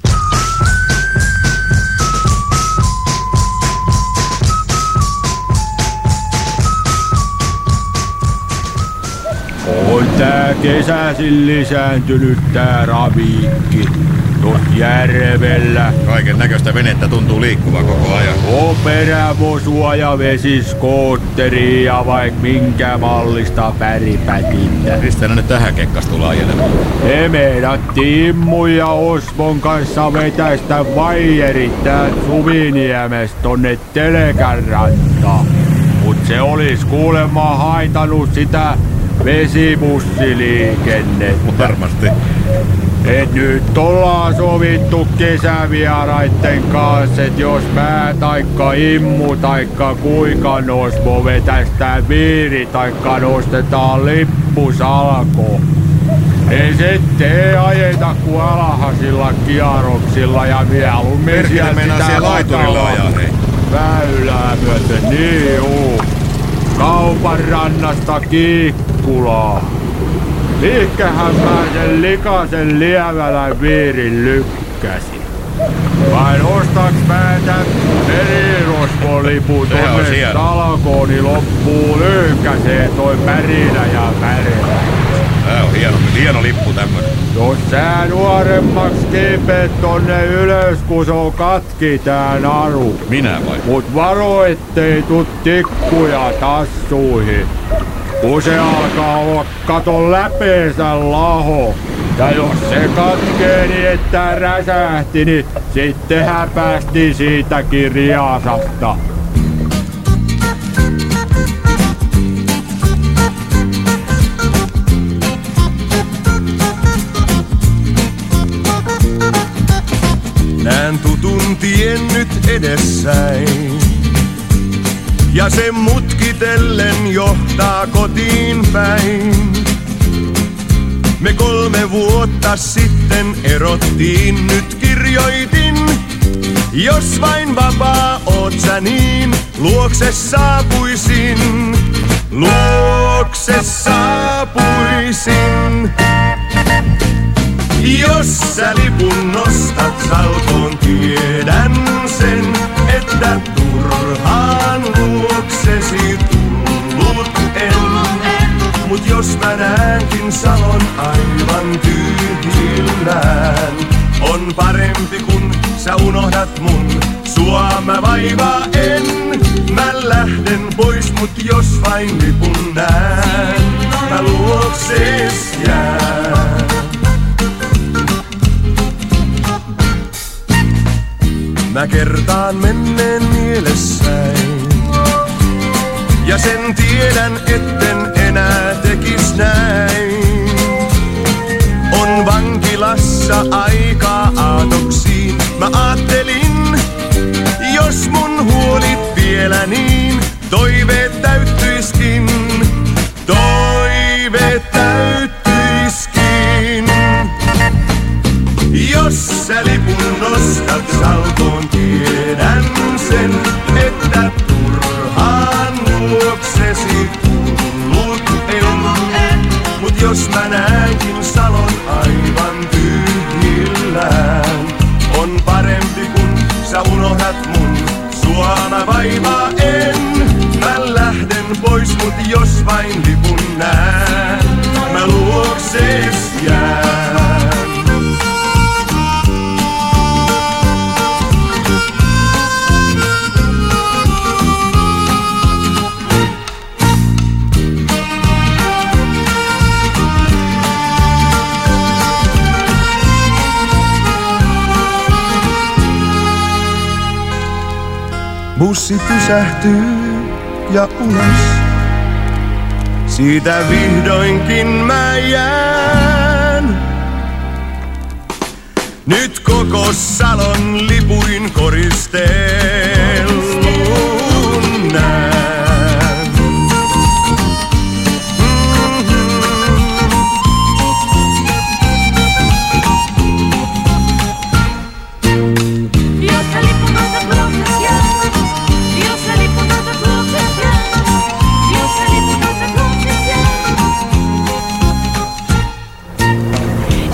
On tää kesäisin lisääntynyt tää raviikki. Tuossa järvellä. Kaiken näköistä venettä tuntuu liikkuvan koko ajan. On perävosua ja vesiskootteri ja vaik minkä mallista päripätintä. Mistä nyt tähän kekkas tulla ajelemaan? Me meidät Timmu ja Osmon kanssa vetäistä vaijerit täältä Suviniemestä tonne Telekän rantaan. Mut se olis kuulemma haitanut sitä vesibussiliikennettä. Varmasti. Et nyt ollaan sovittu kesävieraitten kanssa, et jos mä taikka Immu taikka Kuikan Osmo vetästään viiri taikka nostetaan lippu salko. Ei sitten ajeta kuin alhaisilla kierroksilla ja mieluummin Perkele sieltä sitä siellä laiturilla ajaa, hei. Väylää myöten, niin juu. Kaupan rannasta Kiikkulaa. Liikkehän mä sen likasen lievälän viirin lykkäsin. Vai ostaks mä tän merirosvolipun tonne hieno. talkoon, niin loppuu lyhkäseen toi pärinä ja pärjää. Tää on hieno, hieno lippu tämmönen. Jos sä nuoremmaks kiipeet tonne ylös, kun se on katki tää naru. Minä vai? Mut varo ettei tuu tikkuja tassuihin. Kun alkaa olla katon läpeensä laho. Ja jos se katkee niin että räsähti, niin sitten häpästi siitäkin riasasta. Näen tutun tien nyt edessäin. Ja se mutkitellen johtaa kotiin päin. Me kolme vuotta sitten erottiin, nyt kirjoitin. Jos vain vapaa oot sä niin, luokse saapuisin. Luokse saapuisin. Jos sä lipun nostat salkoon, tiedän sen, että turhaan luoksesi tullut en. Mut jos mä näenkin salon aivan tyhjillään, on parempi kun sä unohdat mun. Sua mä vaivaa en, mä lähden pois, mut jos vain lipun näen, mä luokses jään. Mä kertaan menneen mielessäin. Ja sen tiedän, etten enää tekis näin. On vankilassa aikaa aatoksiin. Mä aattelin, jos mun huolit vielä niin, toiveet täyttyiskin. Jos sä lipun nostat salkoon, tiedän Vaivaa en, mä lähden pois, mut jos vain Bussi pysähtyy ja ulos. Siitä vihdoinkin mä jään. Nyt koko salon lipuin koristellun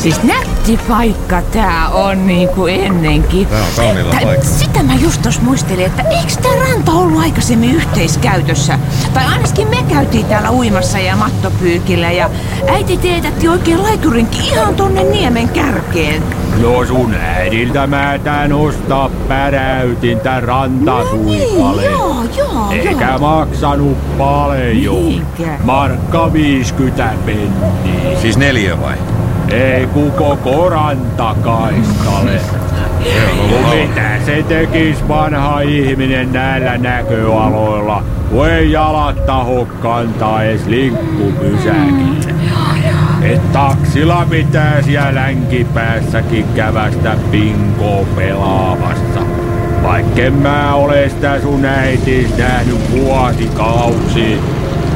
Siis nä nätti paikka tää on niinku ennenkin. Tää on kauniilla Tä- paikka. Sitä mä just tos muistelin, että eikö tää ranta ollut aikaisemmin yhteiskäytössä? Tai ainakin me käytiin täällä uimassa ja mattopyykillä ja äiti teetätti oikein laiturinkin ihan tonne niemen kärkeen. No sun äidiltä mä tän ostaa päräytintä rantasuikaleen. Joo, joo, Eikä joo. maksanut paljon. Niinkö? Markka 50 penniä. Siis neljä vai? Ei ku koko rantakaistalle. No mitä se tekis vanha ihminen näillä näköaloilla, ei jalat taho kantaa edes linkkupysäkille. Et taksilla pitää siellä länkipäässäkin kävästä bingo pelaamassa. Vaikken mä ole sitä sun äitis nähnyt vuosikausi.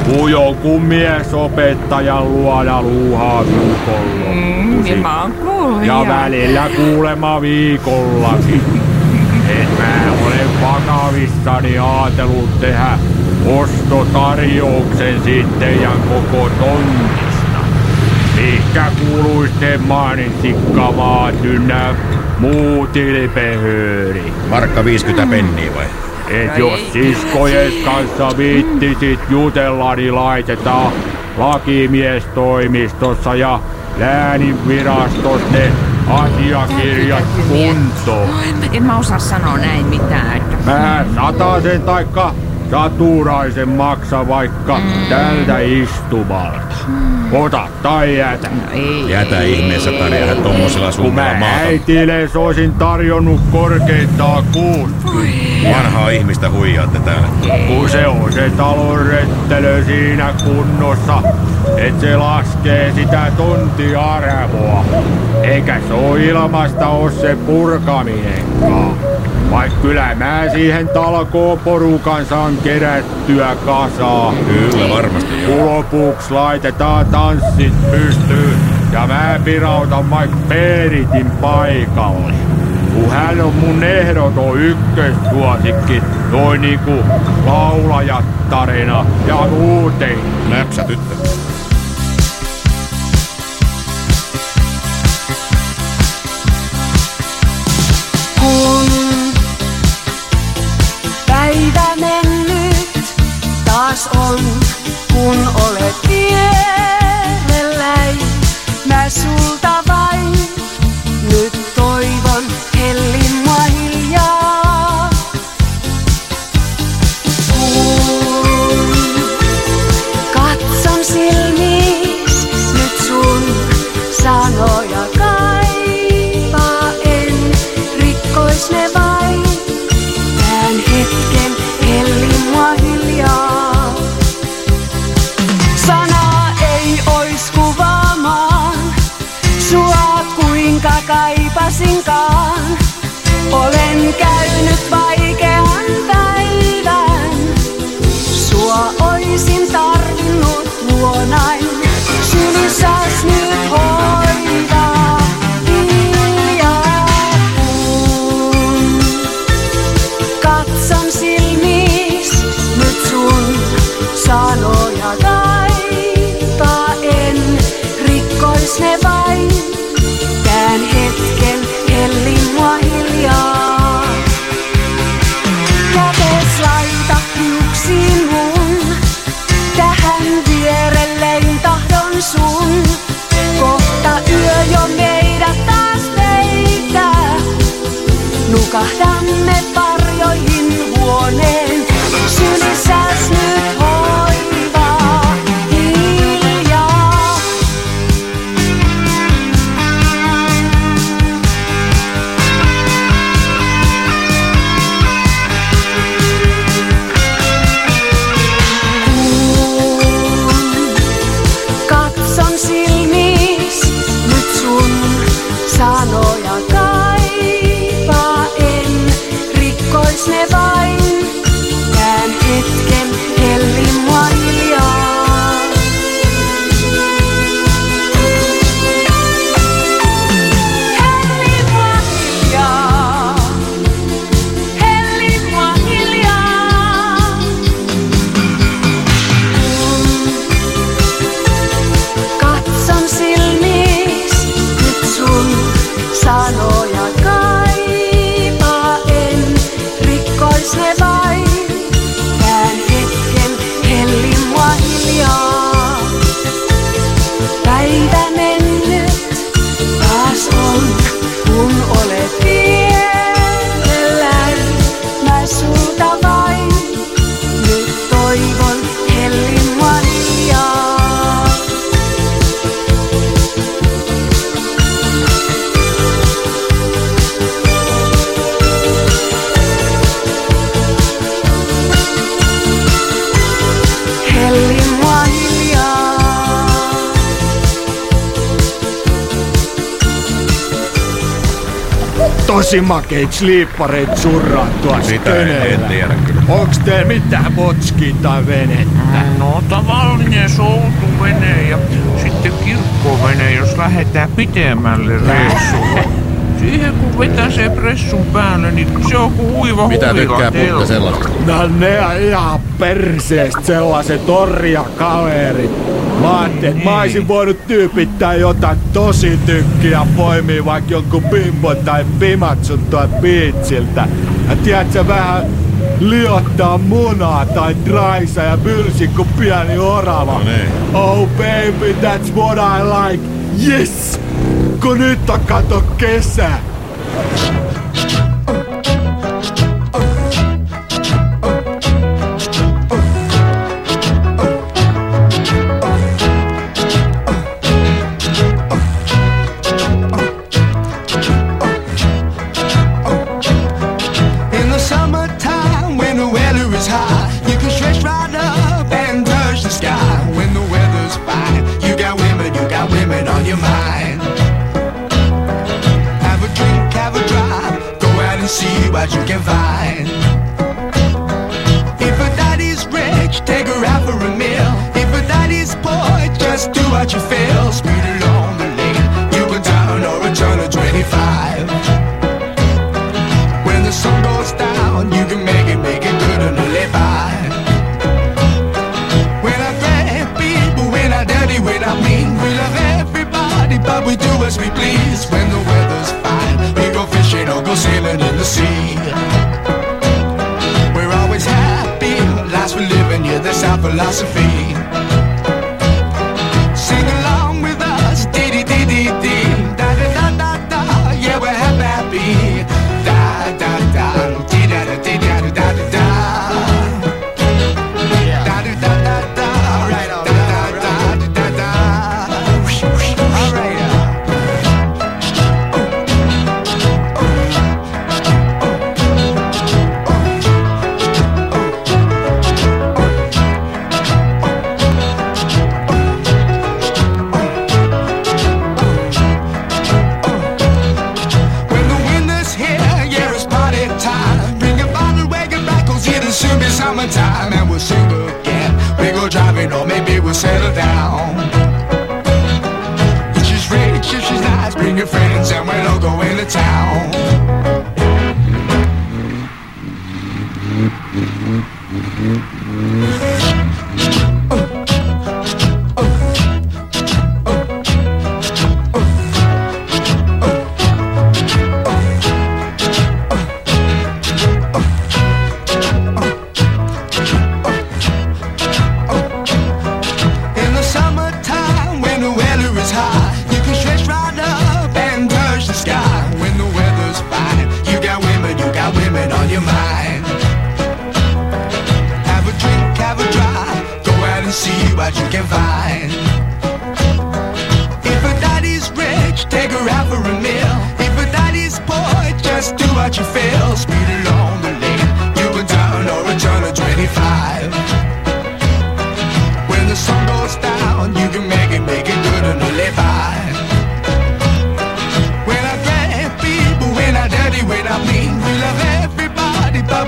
Kun joku miesopettajan luona luuhaa viikonloppuisin. Mm, niin mä oon kuullut. Ja välillä kuulema viikollakin. Et mä olen vakavissani ajatellut tehdä ostotarjouksen sitten ja koko tontista. Mihinkä kuuluis Temmaanin sikkamaat ynnä muu tilpehööri. Markka 50 penniä vai? Et jos siskojes kanssa viittisit jutella, niin laitetaan lakimiestoimistossa ja lääninvirastossa ne asiakirjat kuntoon. En mä osaa sanoa näin mitään. Että... Mä sataisen taikka saturaisen maksa vaikka tältä istumalta. Ota tai jätä. Jätä ihmeessä Tarja, tommosella Kun summalla mä maata. äitille olisin tarjonnut korkeintaan kuusi. Vanhaa ihmistä huijaatte täällä. Kun se on se talon rettelö siinä kunnossa, et se laskee sitä tontiarvoa. Eikä se oo ilmasta oo se purkaminenkaan. Vaik kyllä mä siihen talkoo porukan saan kerättyä kasaa. Kyllä, varmasti Kun lopuks laitetaan tanssit pystyyn ja mä pirautan vaik Peeritin paikalle. Kun hän on mun ehdoton ykkössuosikki, noin niinku laulajattarina ja muuten. Näpsä tyttö. On, kun olet tärkeitä sliippareit tuossa Sitä en, tiedä kyllä. Onks teillä mitään botskiin tai venettä? Mm. No tavallinen soutuvene ja sitten kirkkovene, jos lähetään pitemmälle reissulle. Siihen kun vetää se pressun päälle, niin se on kuin uiva Mitä tykkää puhua sellaisesta? No ne on ihan perseestä sellaiset torjakaverit. Mä ajattelin, että mä niin. olisin voinut tyypittää jotain tosi tykkiä poimia vaikka jonkun bimbo tai pimatsun tuolta biitsiltä. Ja tiedätkö vähän liottaa munaa tai draisa ja pyrsi kuin pieni orava. No niin. Oh baby, that's what I like. Yes! Onko nyt takato kesä? what you can find. If a daddy's rich, take her out for a meal. If a daddy's poor, just do what you feel. philosophy.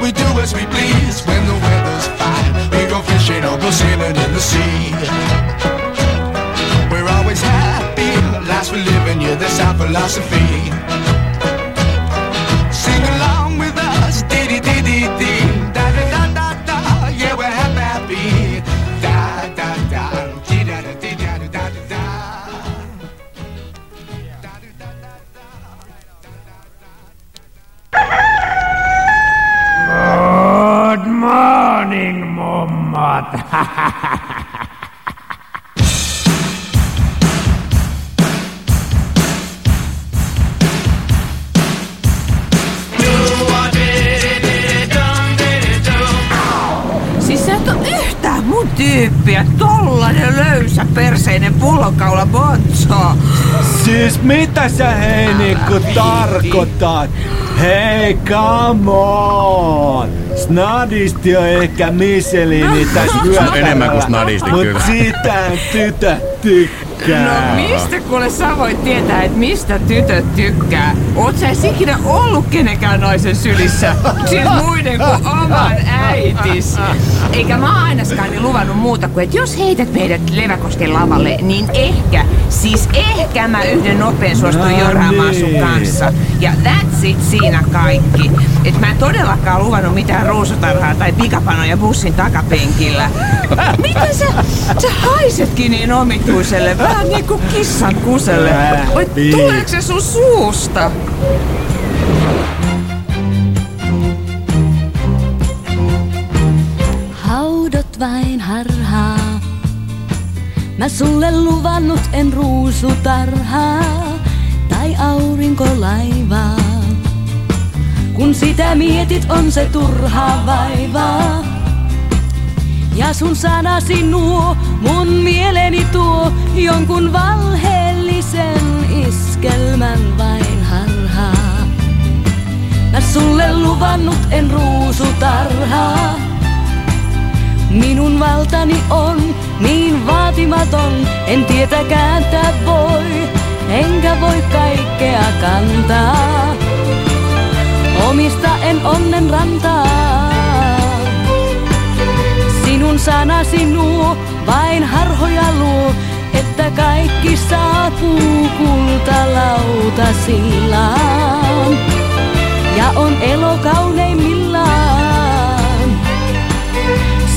we do as we please. When the weather's fine, we go fishing or go sailing in the sea. We're always happy, last we're living, yeah, that's our philosophy. Mitä sä hei niinku tarkoitat? Hei, come on! Snadisti on ehkä Michelini (laughs) tässä vyötäröllä. Enemmän kuin snadisti, mut kyllä. siitä tytöt tykkää. No mistä kuule sä voit tietää, että mistä tytöt tykkää? Oot sä edes ikinä ollut kenenkään naisen sylissä? Siis muiden kuin oman äitis. Eikä mä ainakaan niin luvannut muuta kuin, että jos heität meidät Leväkosken lavalle, niin ehkä, siis ehkä mä yhden nopean suostun No joraamaan sun niin. kanssa. Ja that's it siinä kaikki. Et mä en todellakaan luvannut mitään ruusutarhaa tai pikapanoja bussin takapenkillä. (laughs) Miten sä, sä haisetkin niin omituiselle? Vähän (laughs) niinku kissan kuselle. Vai Niin. tuleeko se sun suusta? Haudot vain harhaa. Mä sulle luvannut en ruusutarhaa aurinkolaivaa. Kun sitä mietit on se turha vaivaa. Ja sun sanasi nuo mun mieleni tuo jonkun valheellisen iskelmän vain harhaa. Mä sulle luvannut en ruusutarhaa. Minun valtani on niin vaatimaton, en tietä kääntää voi, enkä voi kaikkea kantaa. Omista en onnen rantaa. Sinun sanasi nuo vain harhoja luo, että kaikki saapuu kultalautasillaan. Ja on elo kauneimmillaan.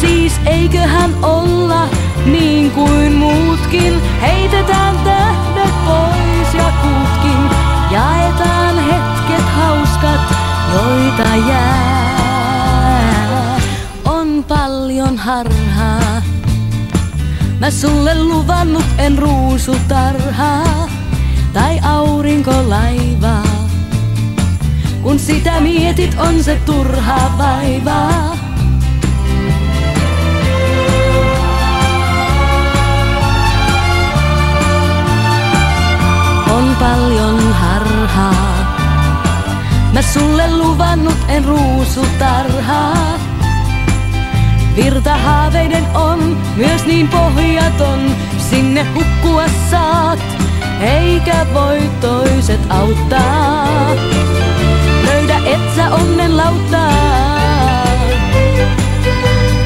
Siis eiköhän olla niin kuin muutkin, heitetään tähdet pois joita jää. On paljon harhaa. Mä sulle luvannut en ruusutarhaa tai aurinkolaivaa. Kun sitä mietit on se turha vaivaa. On paljon harhaa. Mä sulle luvannut en ruusutarhaa. Virta haaveiden on myös niin pohjaton, sinne hukkua saat, eikä voi toiset auttaa. Löydä et sä onnen lauttaa.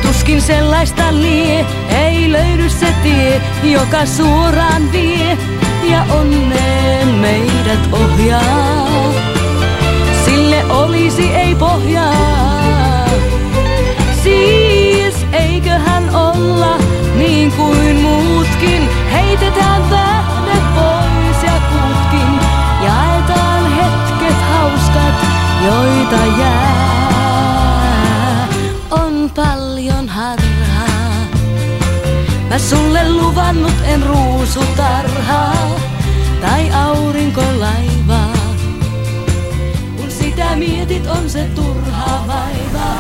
Tuskin sellaista lie, ei löydy se tie, joka suoraan vie ja onneen meidät ohjaa. Sille olisi ei pohjaa. Siis eiköhän olla niin kuin muutkin, heitetään tähdet pois ja kuutkin. Jaetaan hetket hauskat, joita jää. On paljon harhaa. Mä sulle luvannut en ruusutarhaa tai aurinkolaivaa. Sitä mietit on se turha vaivaa.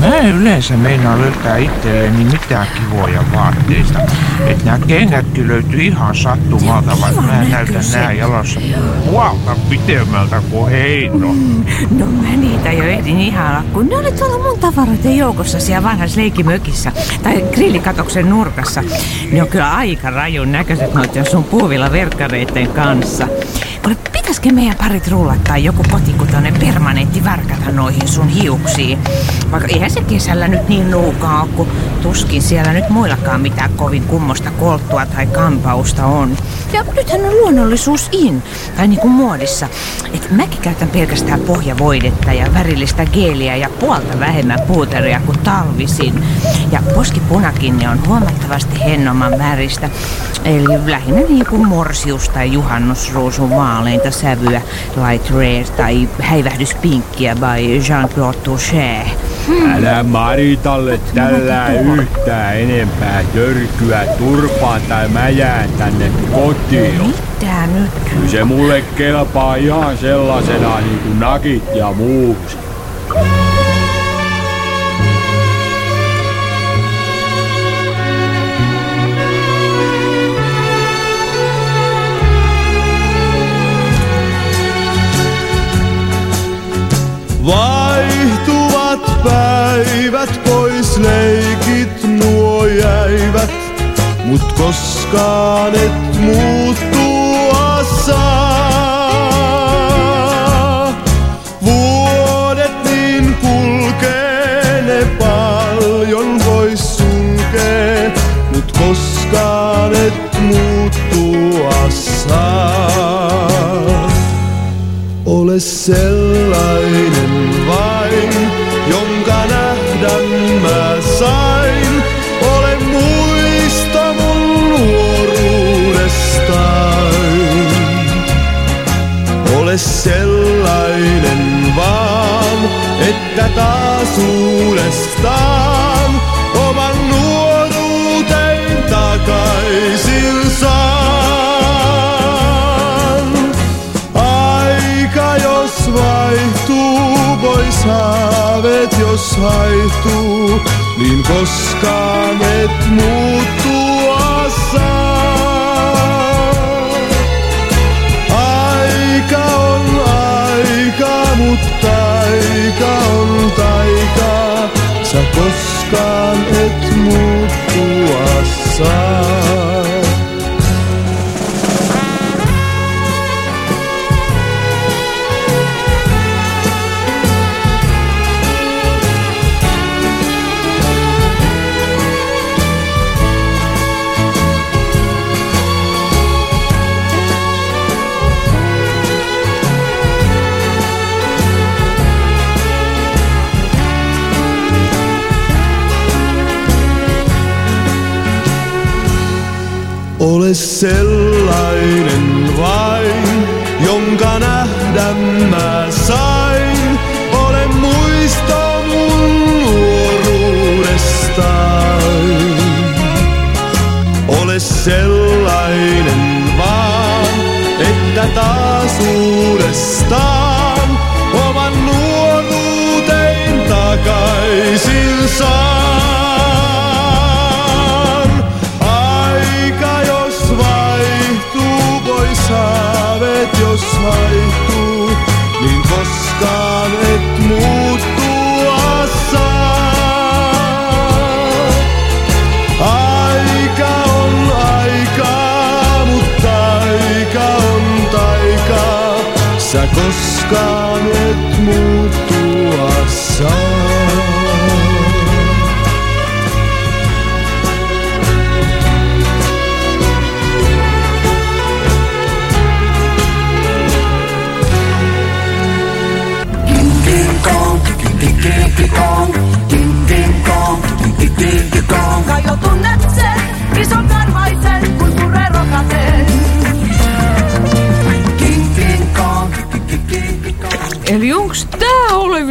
Mä en yleensä meinaa löytää itselleni mitään kivoja vaatteista. Et nää kengätkin löytyy ihan sattumalta, vaikka mä näytän nää jalassa puolta pitemmältä kuin Heino. No mä niitä jo ehdin ihalla, kun ne oli tuolla mun tavaroiden joukossa siellä vanhassa leikimökissä tai grillikatoksen nurkassa. Ne on kyllä aika rajun näköiset noiden sun puuvilla verkkareiden kanssa. Kuule, pitäisikö meidän parit rullattaa joku kotikutoinen permanentti värkätä noihin sun hiuksiin? Vaikka eihän se kesällä nyt niin nuukaa kun tuskin siellä nyt muillakaan mitään kovin kummosta kolttua tai kampausta on. Ja nythän on luonnollisuus in, tai niin kuin muodissa. Et mäkin käytän pelkästään pohjavoidetta ja värillistä geeliä ja puolta vähemmän puuteria kuin talvisin. Ja poskipunakin on huomattavasti hennomman väristä. Eli lähinnä niin kuin morsius tai juhannusruusun vaaleinta sävyä, light rare tai häivähdyspinkkiä by Jean-Claude Touchet. Älä Maritalle tällä yhtään enempää törkyä turpaan tai mä jään tänne kotiin. Tää nyt? Kyllä se mulle kelpaa ihan sellaisena niin kuin nakit ja muut. Vaihtuvat päivät pois leikit nuo jäivät, mut koskaan et muuttua. Vuodet niin kulkee, ne paljon vois sulkee, mut koskaan et muuttua saa. Sellainen vain, jonka nähdä mä sain. Ole muisto mun nuoruudestaan. Ole sellainen vaan, että taas uudestaan oman nuoruuteen takaisin jos haihtuu, niin koskaan et muuttua saa. Aika on aika, mutta aika on taika, sä koskaan et muuttua saa.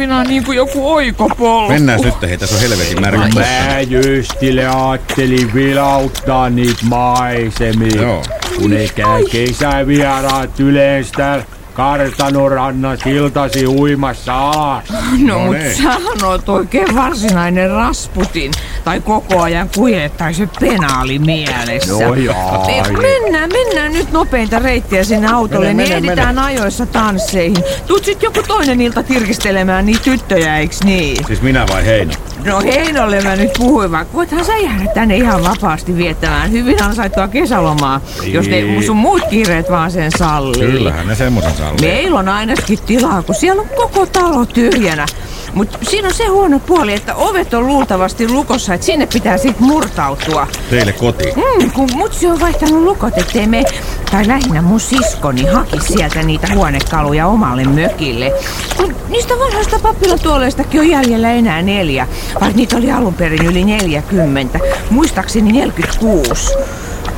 Tää olevina niinku joku oikopolku? Mennään nyt, hei, tässä on helvetin märkä. Mä justille ajattelin vilauttaa niitä maisemia. Joo. Kun käy kesävieraat yleensä täällä kartanorannan siltasi uimassa alas. No, mut sähän oot oikein varsinainen Rasputin. Tai koko ajan kuljettaisi penaali mielessä. No jaa, Ei, jaa. mennään, mennään nyt nopeinta reittiä sinne autolle, Mene, niin mene, ehditään ajoissa tansseihin. Tuut sit joku toinen ilta tirkistelemään niitä tyttöjä, eiks niin? Siis minä vai Heino? No Heinolle mä nyt puhuin, vaikka voithan sä jäädä tänne ihan vapaasti viettämään hyvin ansaittua kesälomaa, jos ne Ei. sun muut kiireet vaan sen sallii. Kyllähän ne semmosen sallii. Meillä on ainakin tilaa, kun siellä on koko talo tyhjänä. Mutta siinä on se huono puoli, että ovet on luultavasti lukossa, että sinne pitää sit murtautua. Teille kotiin. Mm, kun mutsi on vaihtanut lukot, ettei me, tai lähinnä mun siskoni, haki sieltä niitä huonekaluja omalle mökille. Kun niistä vanhoista pappilatuoleistakin on jäljellä enää neljä, vaikka niitä oli alun perin yli 40. Muistaakseni 46.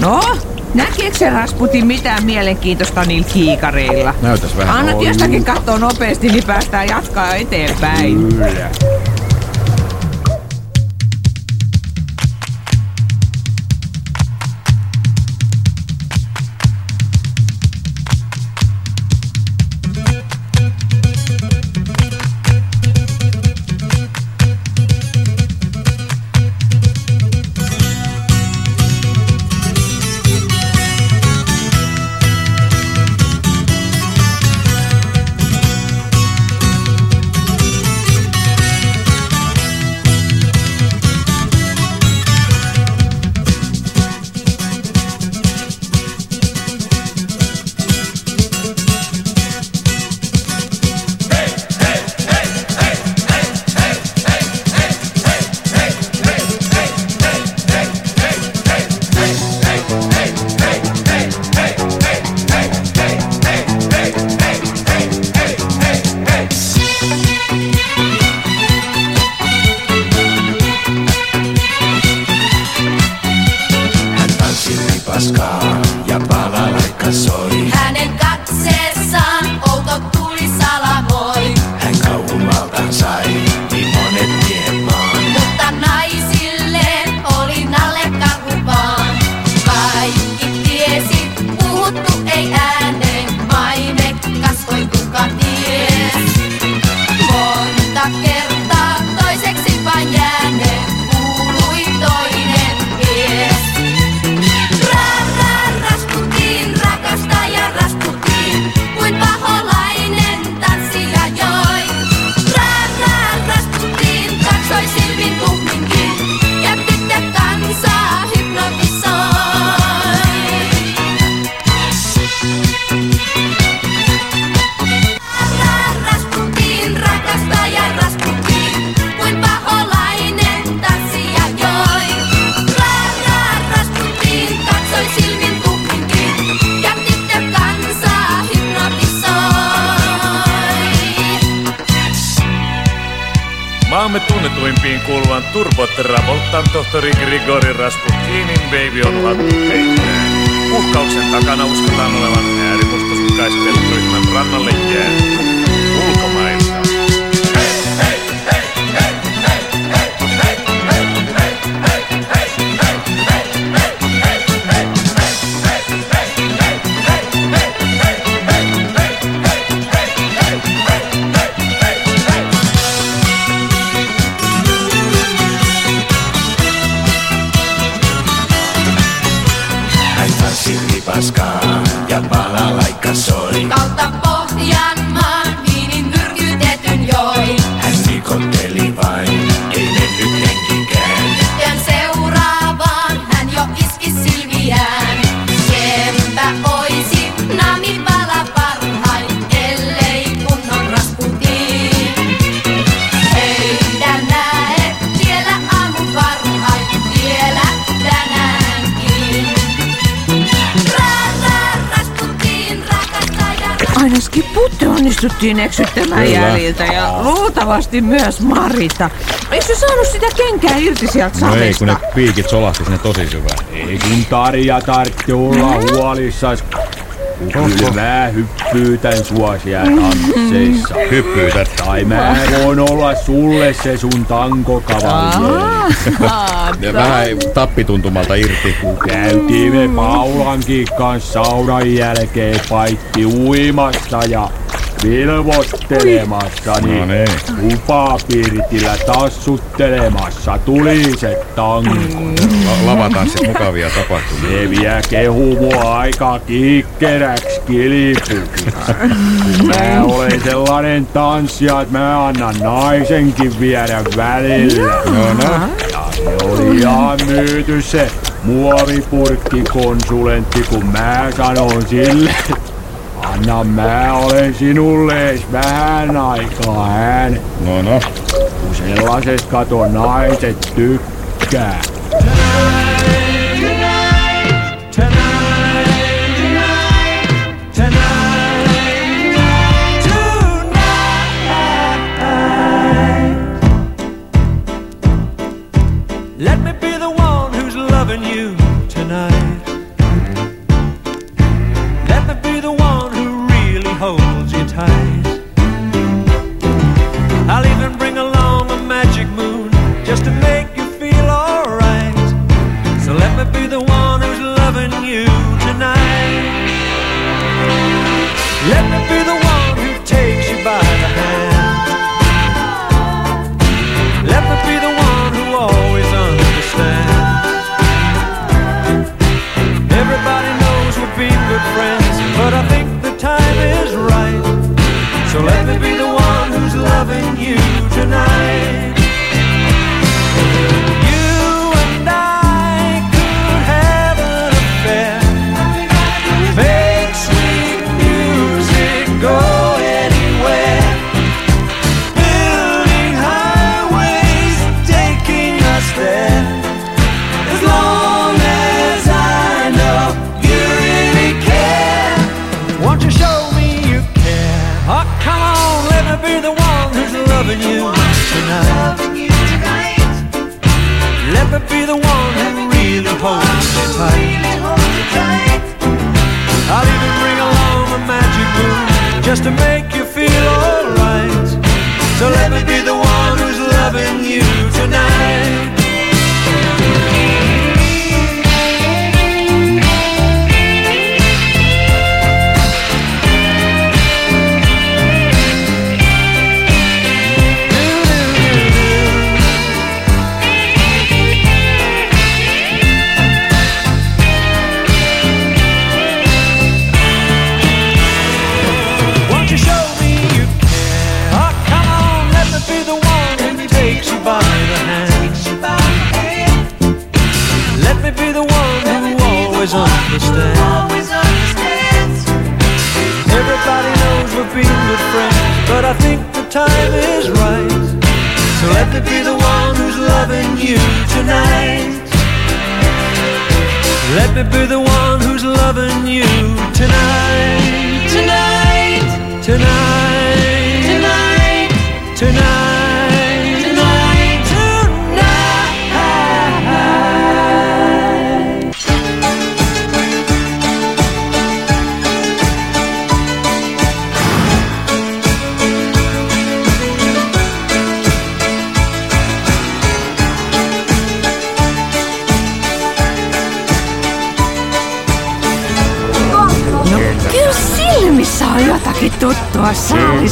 No, näkeekö se Rasputin mitään mielenkiintoista niillä kiikareilla? Näytäs vähän. Annat Oi. jostakin katsoa nopeasti, niin päästään jatkaa eteenpäin. Kyllä. Jäljiltä ja luultavasti myös Marita. Eikö se saanut sitä kenkää irti sieltä No ei, kun savesta? ne piikit solahti sinne tosi syvään. Ei kun Tarja tarvitse olla huolissas. kun Kyllä mä hyppyytän sua siellä tansseissa. (laughs) Hyppyytät? Tai mä voin olla sulle se sun tankokavaljeeri. Ja vähän tappituntumalta irti. Käytiin me Paulankin kanssa saunan jälkeen paitti uimassa ja vilvottelemassa, No niin niin. lupapirtillä tassuttelemassa tuli se tanko. La- lavatanssit mukavia tapahtumia. Ne vie kehu mua aika kiikkeräks kilipuksi. Mä olen sellainen tanssija, että mä annan naisenkin viedä välillä. No, no. Ja se oli ihan myyty se muovipurkkikonsulentti, kun mä sanon sille, anna mä olen sinulle vähän aikaa hän. No no. Kun sellaisesta kato naiset tykkää. Loving you tonight. Let me be the one who really holds you tight. I'll even bring along a magic moon just to make you feel alright. So let me be the one who's loving you tonight. Always understands. Everybody knows we've been good friends, but I think the time is right. So let me be the one who's loving you tonight. Let me be the one who's loving you tonight.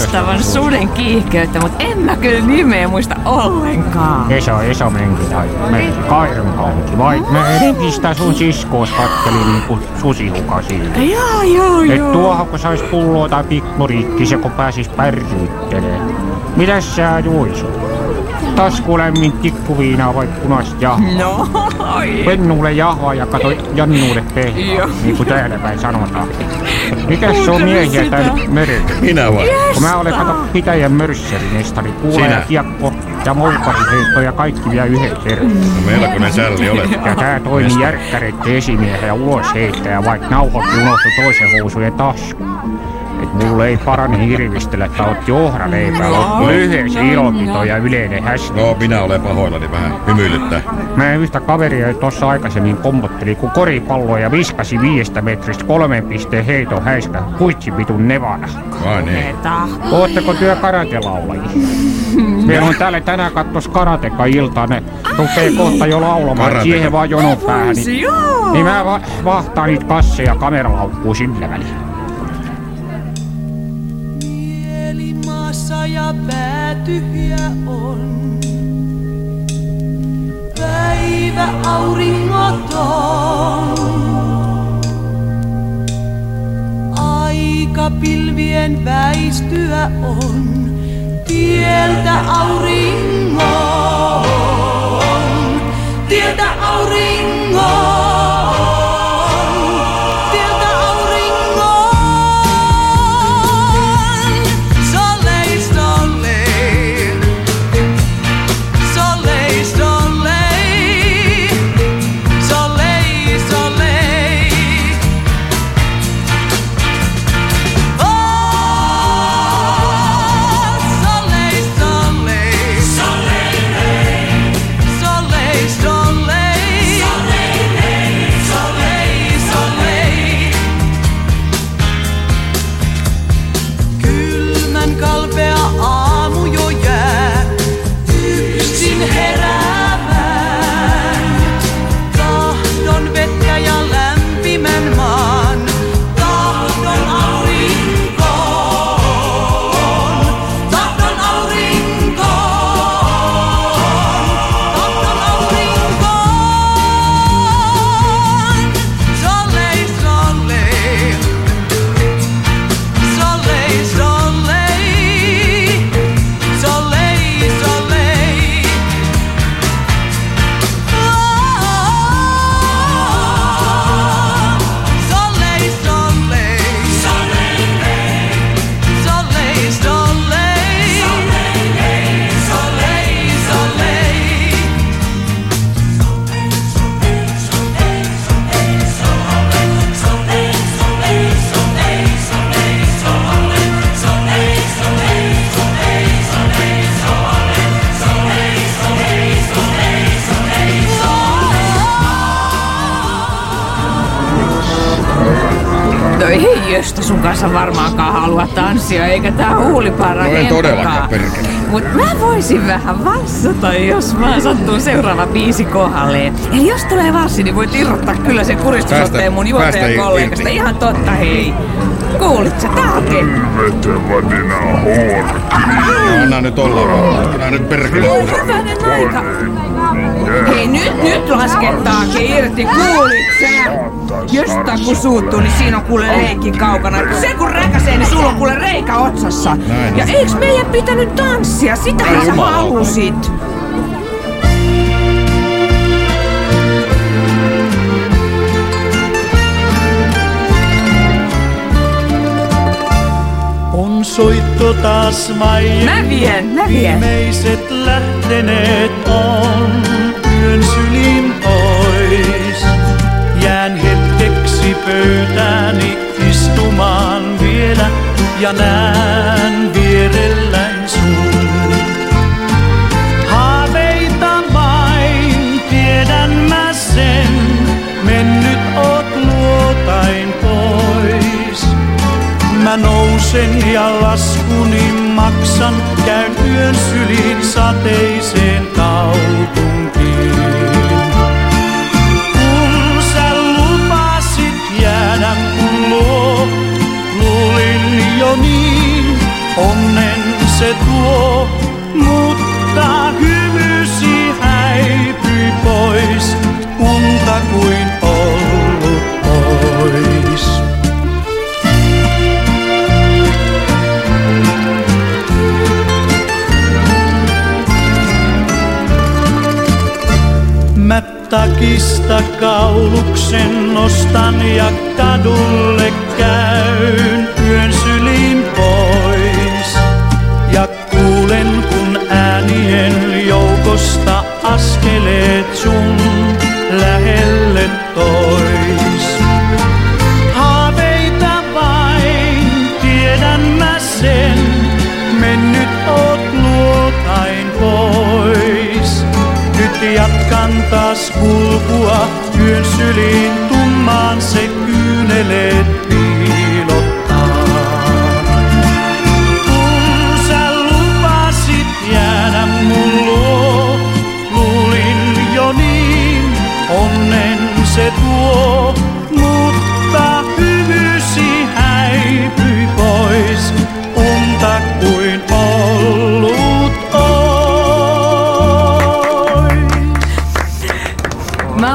Saalistavan suden kiihkeyttä, mutta en mä kyllä nimeä muista ollenkaan. Esa, Esa menki tai menki kaupunki. Vai mä etenkin sitä sun siskoos kattelin niinku susihuka sille. Joo, joo, Et joo. tuohon kun sais pulloa tai pikkuriikki, se kun pääsis pärryyttelee. Mitäs sä juisit? Taskulämmin tikkuviinaa vai punaista jahvaa? No, oi. Pennulle jahvaa ja kato Jannulle Joo. niin kuin täällä päin sanotaan. Mikäs se on miehiä täällä merellä? Minä vai? Kun mä olen kato pitäjän mörssärimestari, kuula ja Sinä. kiekko ja moukariheitto ja kaikki vielä yhden kerran. No melkoinen sälli olet. Ja tää toimi järkkäreitten esimiehen ja ulos heittäjä, vaikka nauhoitti unohtu toisen housujen taskuun. Et mulle ei parane hirvistellä, että oot johraleipää, oot lyhyessä ilonpito ja yleinen hästä. No, minä olen pahoillani vähän hymyilyttää. Mä yhtä kaveria tuossa aikaisemmin pompotteli, kun koripalloa ja viskasi viiestä metristä kolmen pisteen heiton häiskä huitsipitun nevana. Vai niin. Ootteko työ karatelaulajia? Meillä on täällä tänään kattos karateka ilta, ne rupee kohta jo laulamaan, Karateka. siihen vaan jonon päähän. Niin, niin mä va- vahtaan niitä kasseja kameralaukkuu sillä välillä. Mielimaassa ja pää tyhjä on. Päivä auringoton. Aika pilvien väistyä on. Tieltä auringon. Tieltä auringon. Varmaankaan halua tanssia, eikä tää huulipara No en todellakaan, perkele. Mut mä voisin vähän valssata, jos vaan sattuu seuraava biisi kohdalleen. Eli jos tulee valssi, niin voit irrottaa kyllä sen kuristusotteen mun päästä juontajakollegasta. irti. Ihan totta, hei. Kuulit sä, tää on te- No, anna nyt olla vaan. Anna nyt perkele. Oi, hyvänen aika. Hei, nyt, nyt laskettaakin irti, kuulit sä? Josta kun suuttuu, niin siinä on kuule leikki kaukana. Se kun räkäsee, niin sulla on kuule reikä otsassa. Näin. Ja eiks meidän pitänyt tanssia? Sitähän sä halusit. On soitto taas Maija. Mä vien, mä vien. Viimeiset lähteneet on yön sylin pois. Jään hetkeksi pöytääni istumaan vielä ja näen vierelläin sun. Haaveita vain, tiedän mä sen, mennyt oot luotain pois. Mä nousen ja laskuni maksan, käyn yön syliin sateiseen kaupunkiin. Tuo, mutta hymysi häipyi pois, unta kuin ollut pois. Mä takista kauluksen nostan ja kadulle käyn yön syliin joukosta askeleet sun lähelle tois. Haaveita vain, tiedän mä sen, mennyt oot luotain pois. Nyt jatkan taas kulkua yön syliin tummaan se kyyneleet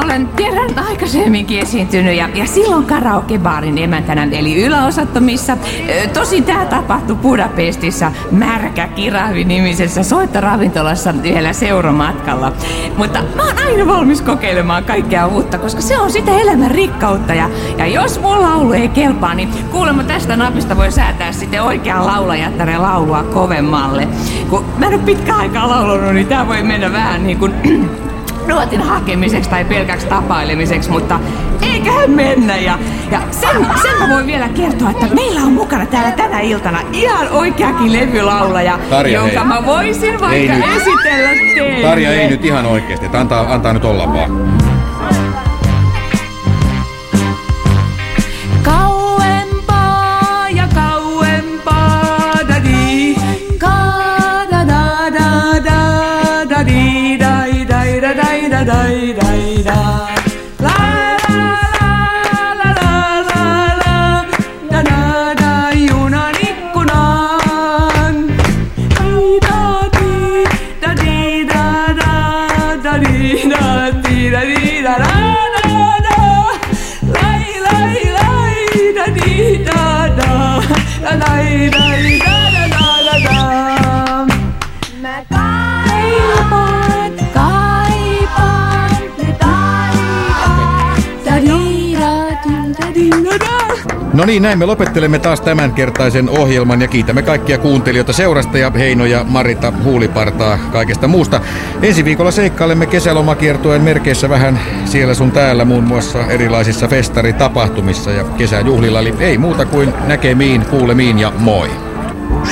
olen kerran aikaisemminkin esiintynyt ja, ja silloin karaokebaarin emäntänä eli yläosattomissa. Ö, Tosin tää tapahtui Budapestissa Märkä Kiravi nimisessä soittoravintolassa yhdellä seuromatkalla. Mutta mä oon aina valmis kokeilemaan kaikkea uutta, koska se on sitä elämän rikkautta. Ja, ja jos mun laulu ei kelpaa, niin kuulemma tästä napista voi säätää sitten oikean laulajattaren laulua kovemmalle. Kun mä en ole pitkään aikaa laulanut, niin tää voi mennä vähän niin kuin nuotin hakemiseksi tai pelkäksi tapailemiseksi, mutta eiköhän mennä. Ja, ja sen, sen mä voin vielä kertoa, että meillä on mukana täällä tänä iltana ihan oikeakin levylaulaja, Tarja, jonka hei. mä voisin Ei vaikka nyt. esitellä teille. Tarja ei nyt ihan oikeesti, että antaa, antaa nyt olla vaan. No niin, näin me lopettelemme taas tämänkertaisen ohjelman ja kiitämme kaikkia kuuntelijoita seurasta ja Heino ja Marita Huulipartaa kaikesta muusta. Ensi viikolla seikkailemme kesälomakiertueen merkeissä vähän siellä sun täällä muun muassa erilaisissa festaritapahtumissa ja kesäjuhlilla. Eli ei muuta kuin näkemiin, kuulemiin ja moi.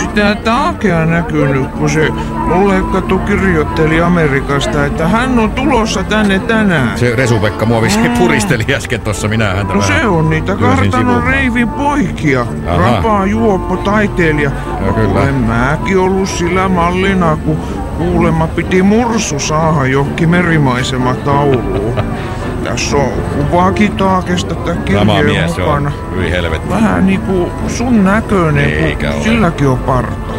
Sitä taakea näkynyt, kun se mulle kato kirjoitteli Amerikasta, että hän on tulossa tänne tänään. Se Resu-Pekka mua vissiin puristeli äsken tossa, minä häntä No se on niitä kartanon reivin poikia. Aha. Rapaa juoppo taiteilija. Ja kyllä. Olen mäkin ollut sillä mallina, kun kuulemma piti mursu saada johonkin merimaisema tauluun. (laughs) Tässä on kuvaakin taakesta mies se mukana. on. Hyi helvetti. Vähän niinku sun näköinen, Eikä kun ole. silläkin on parta.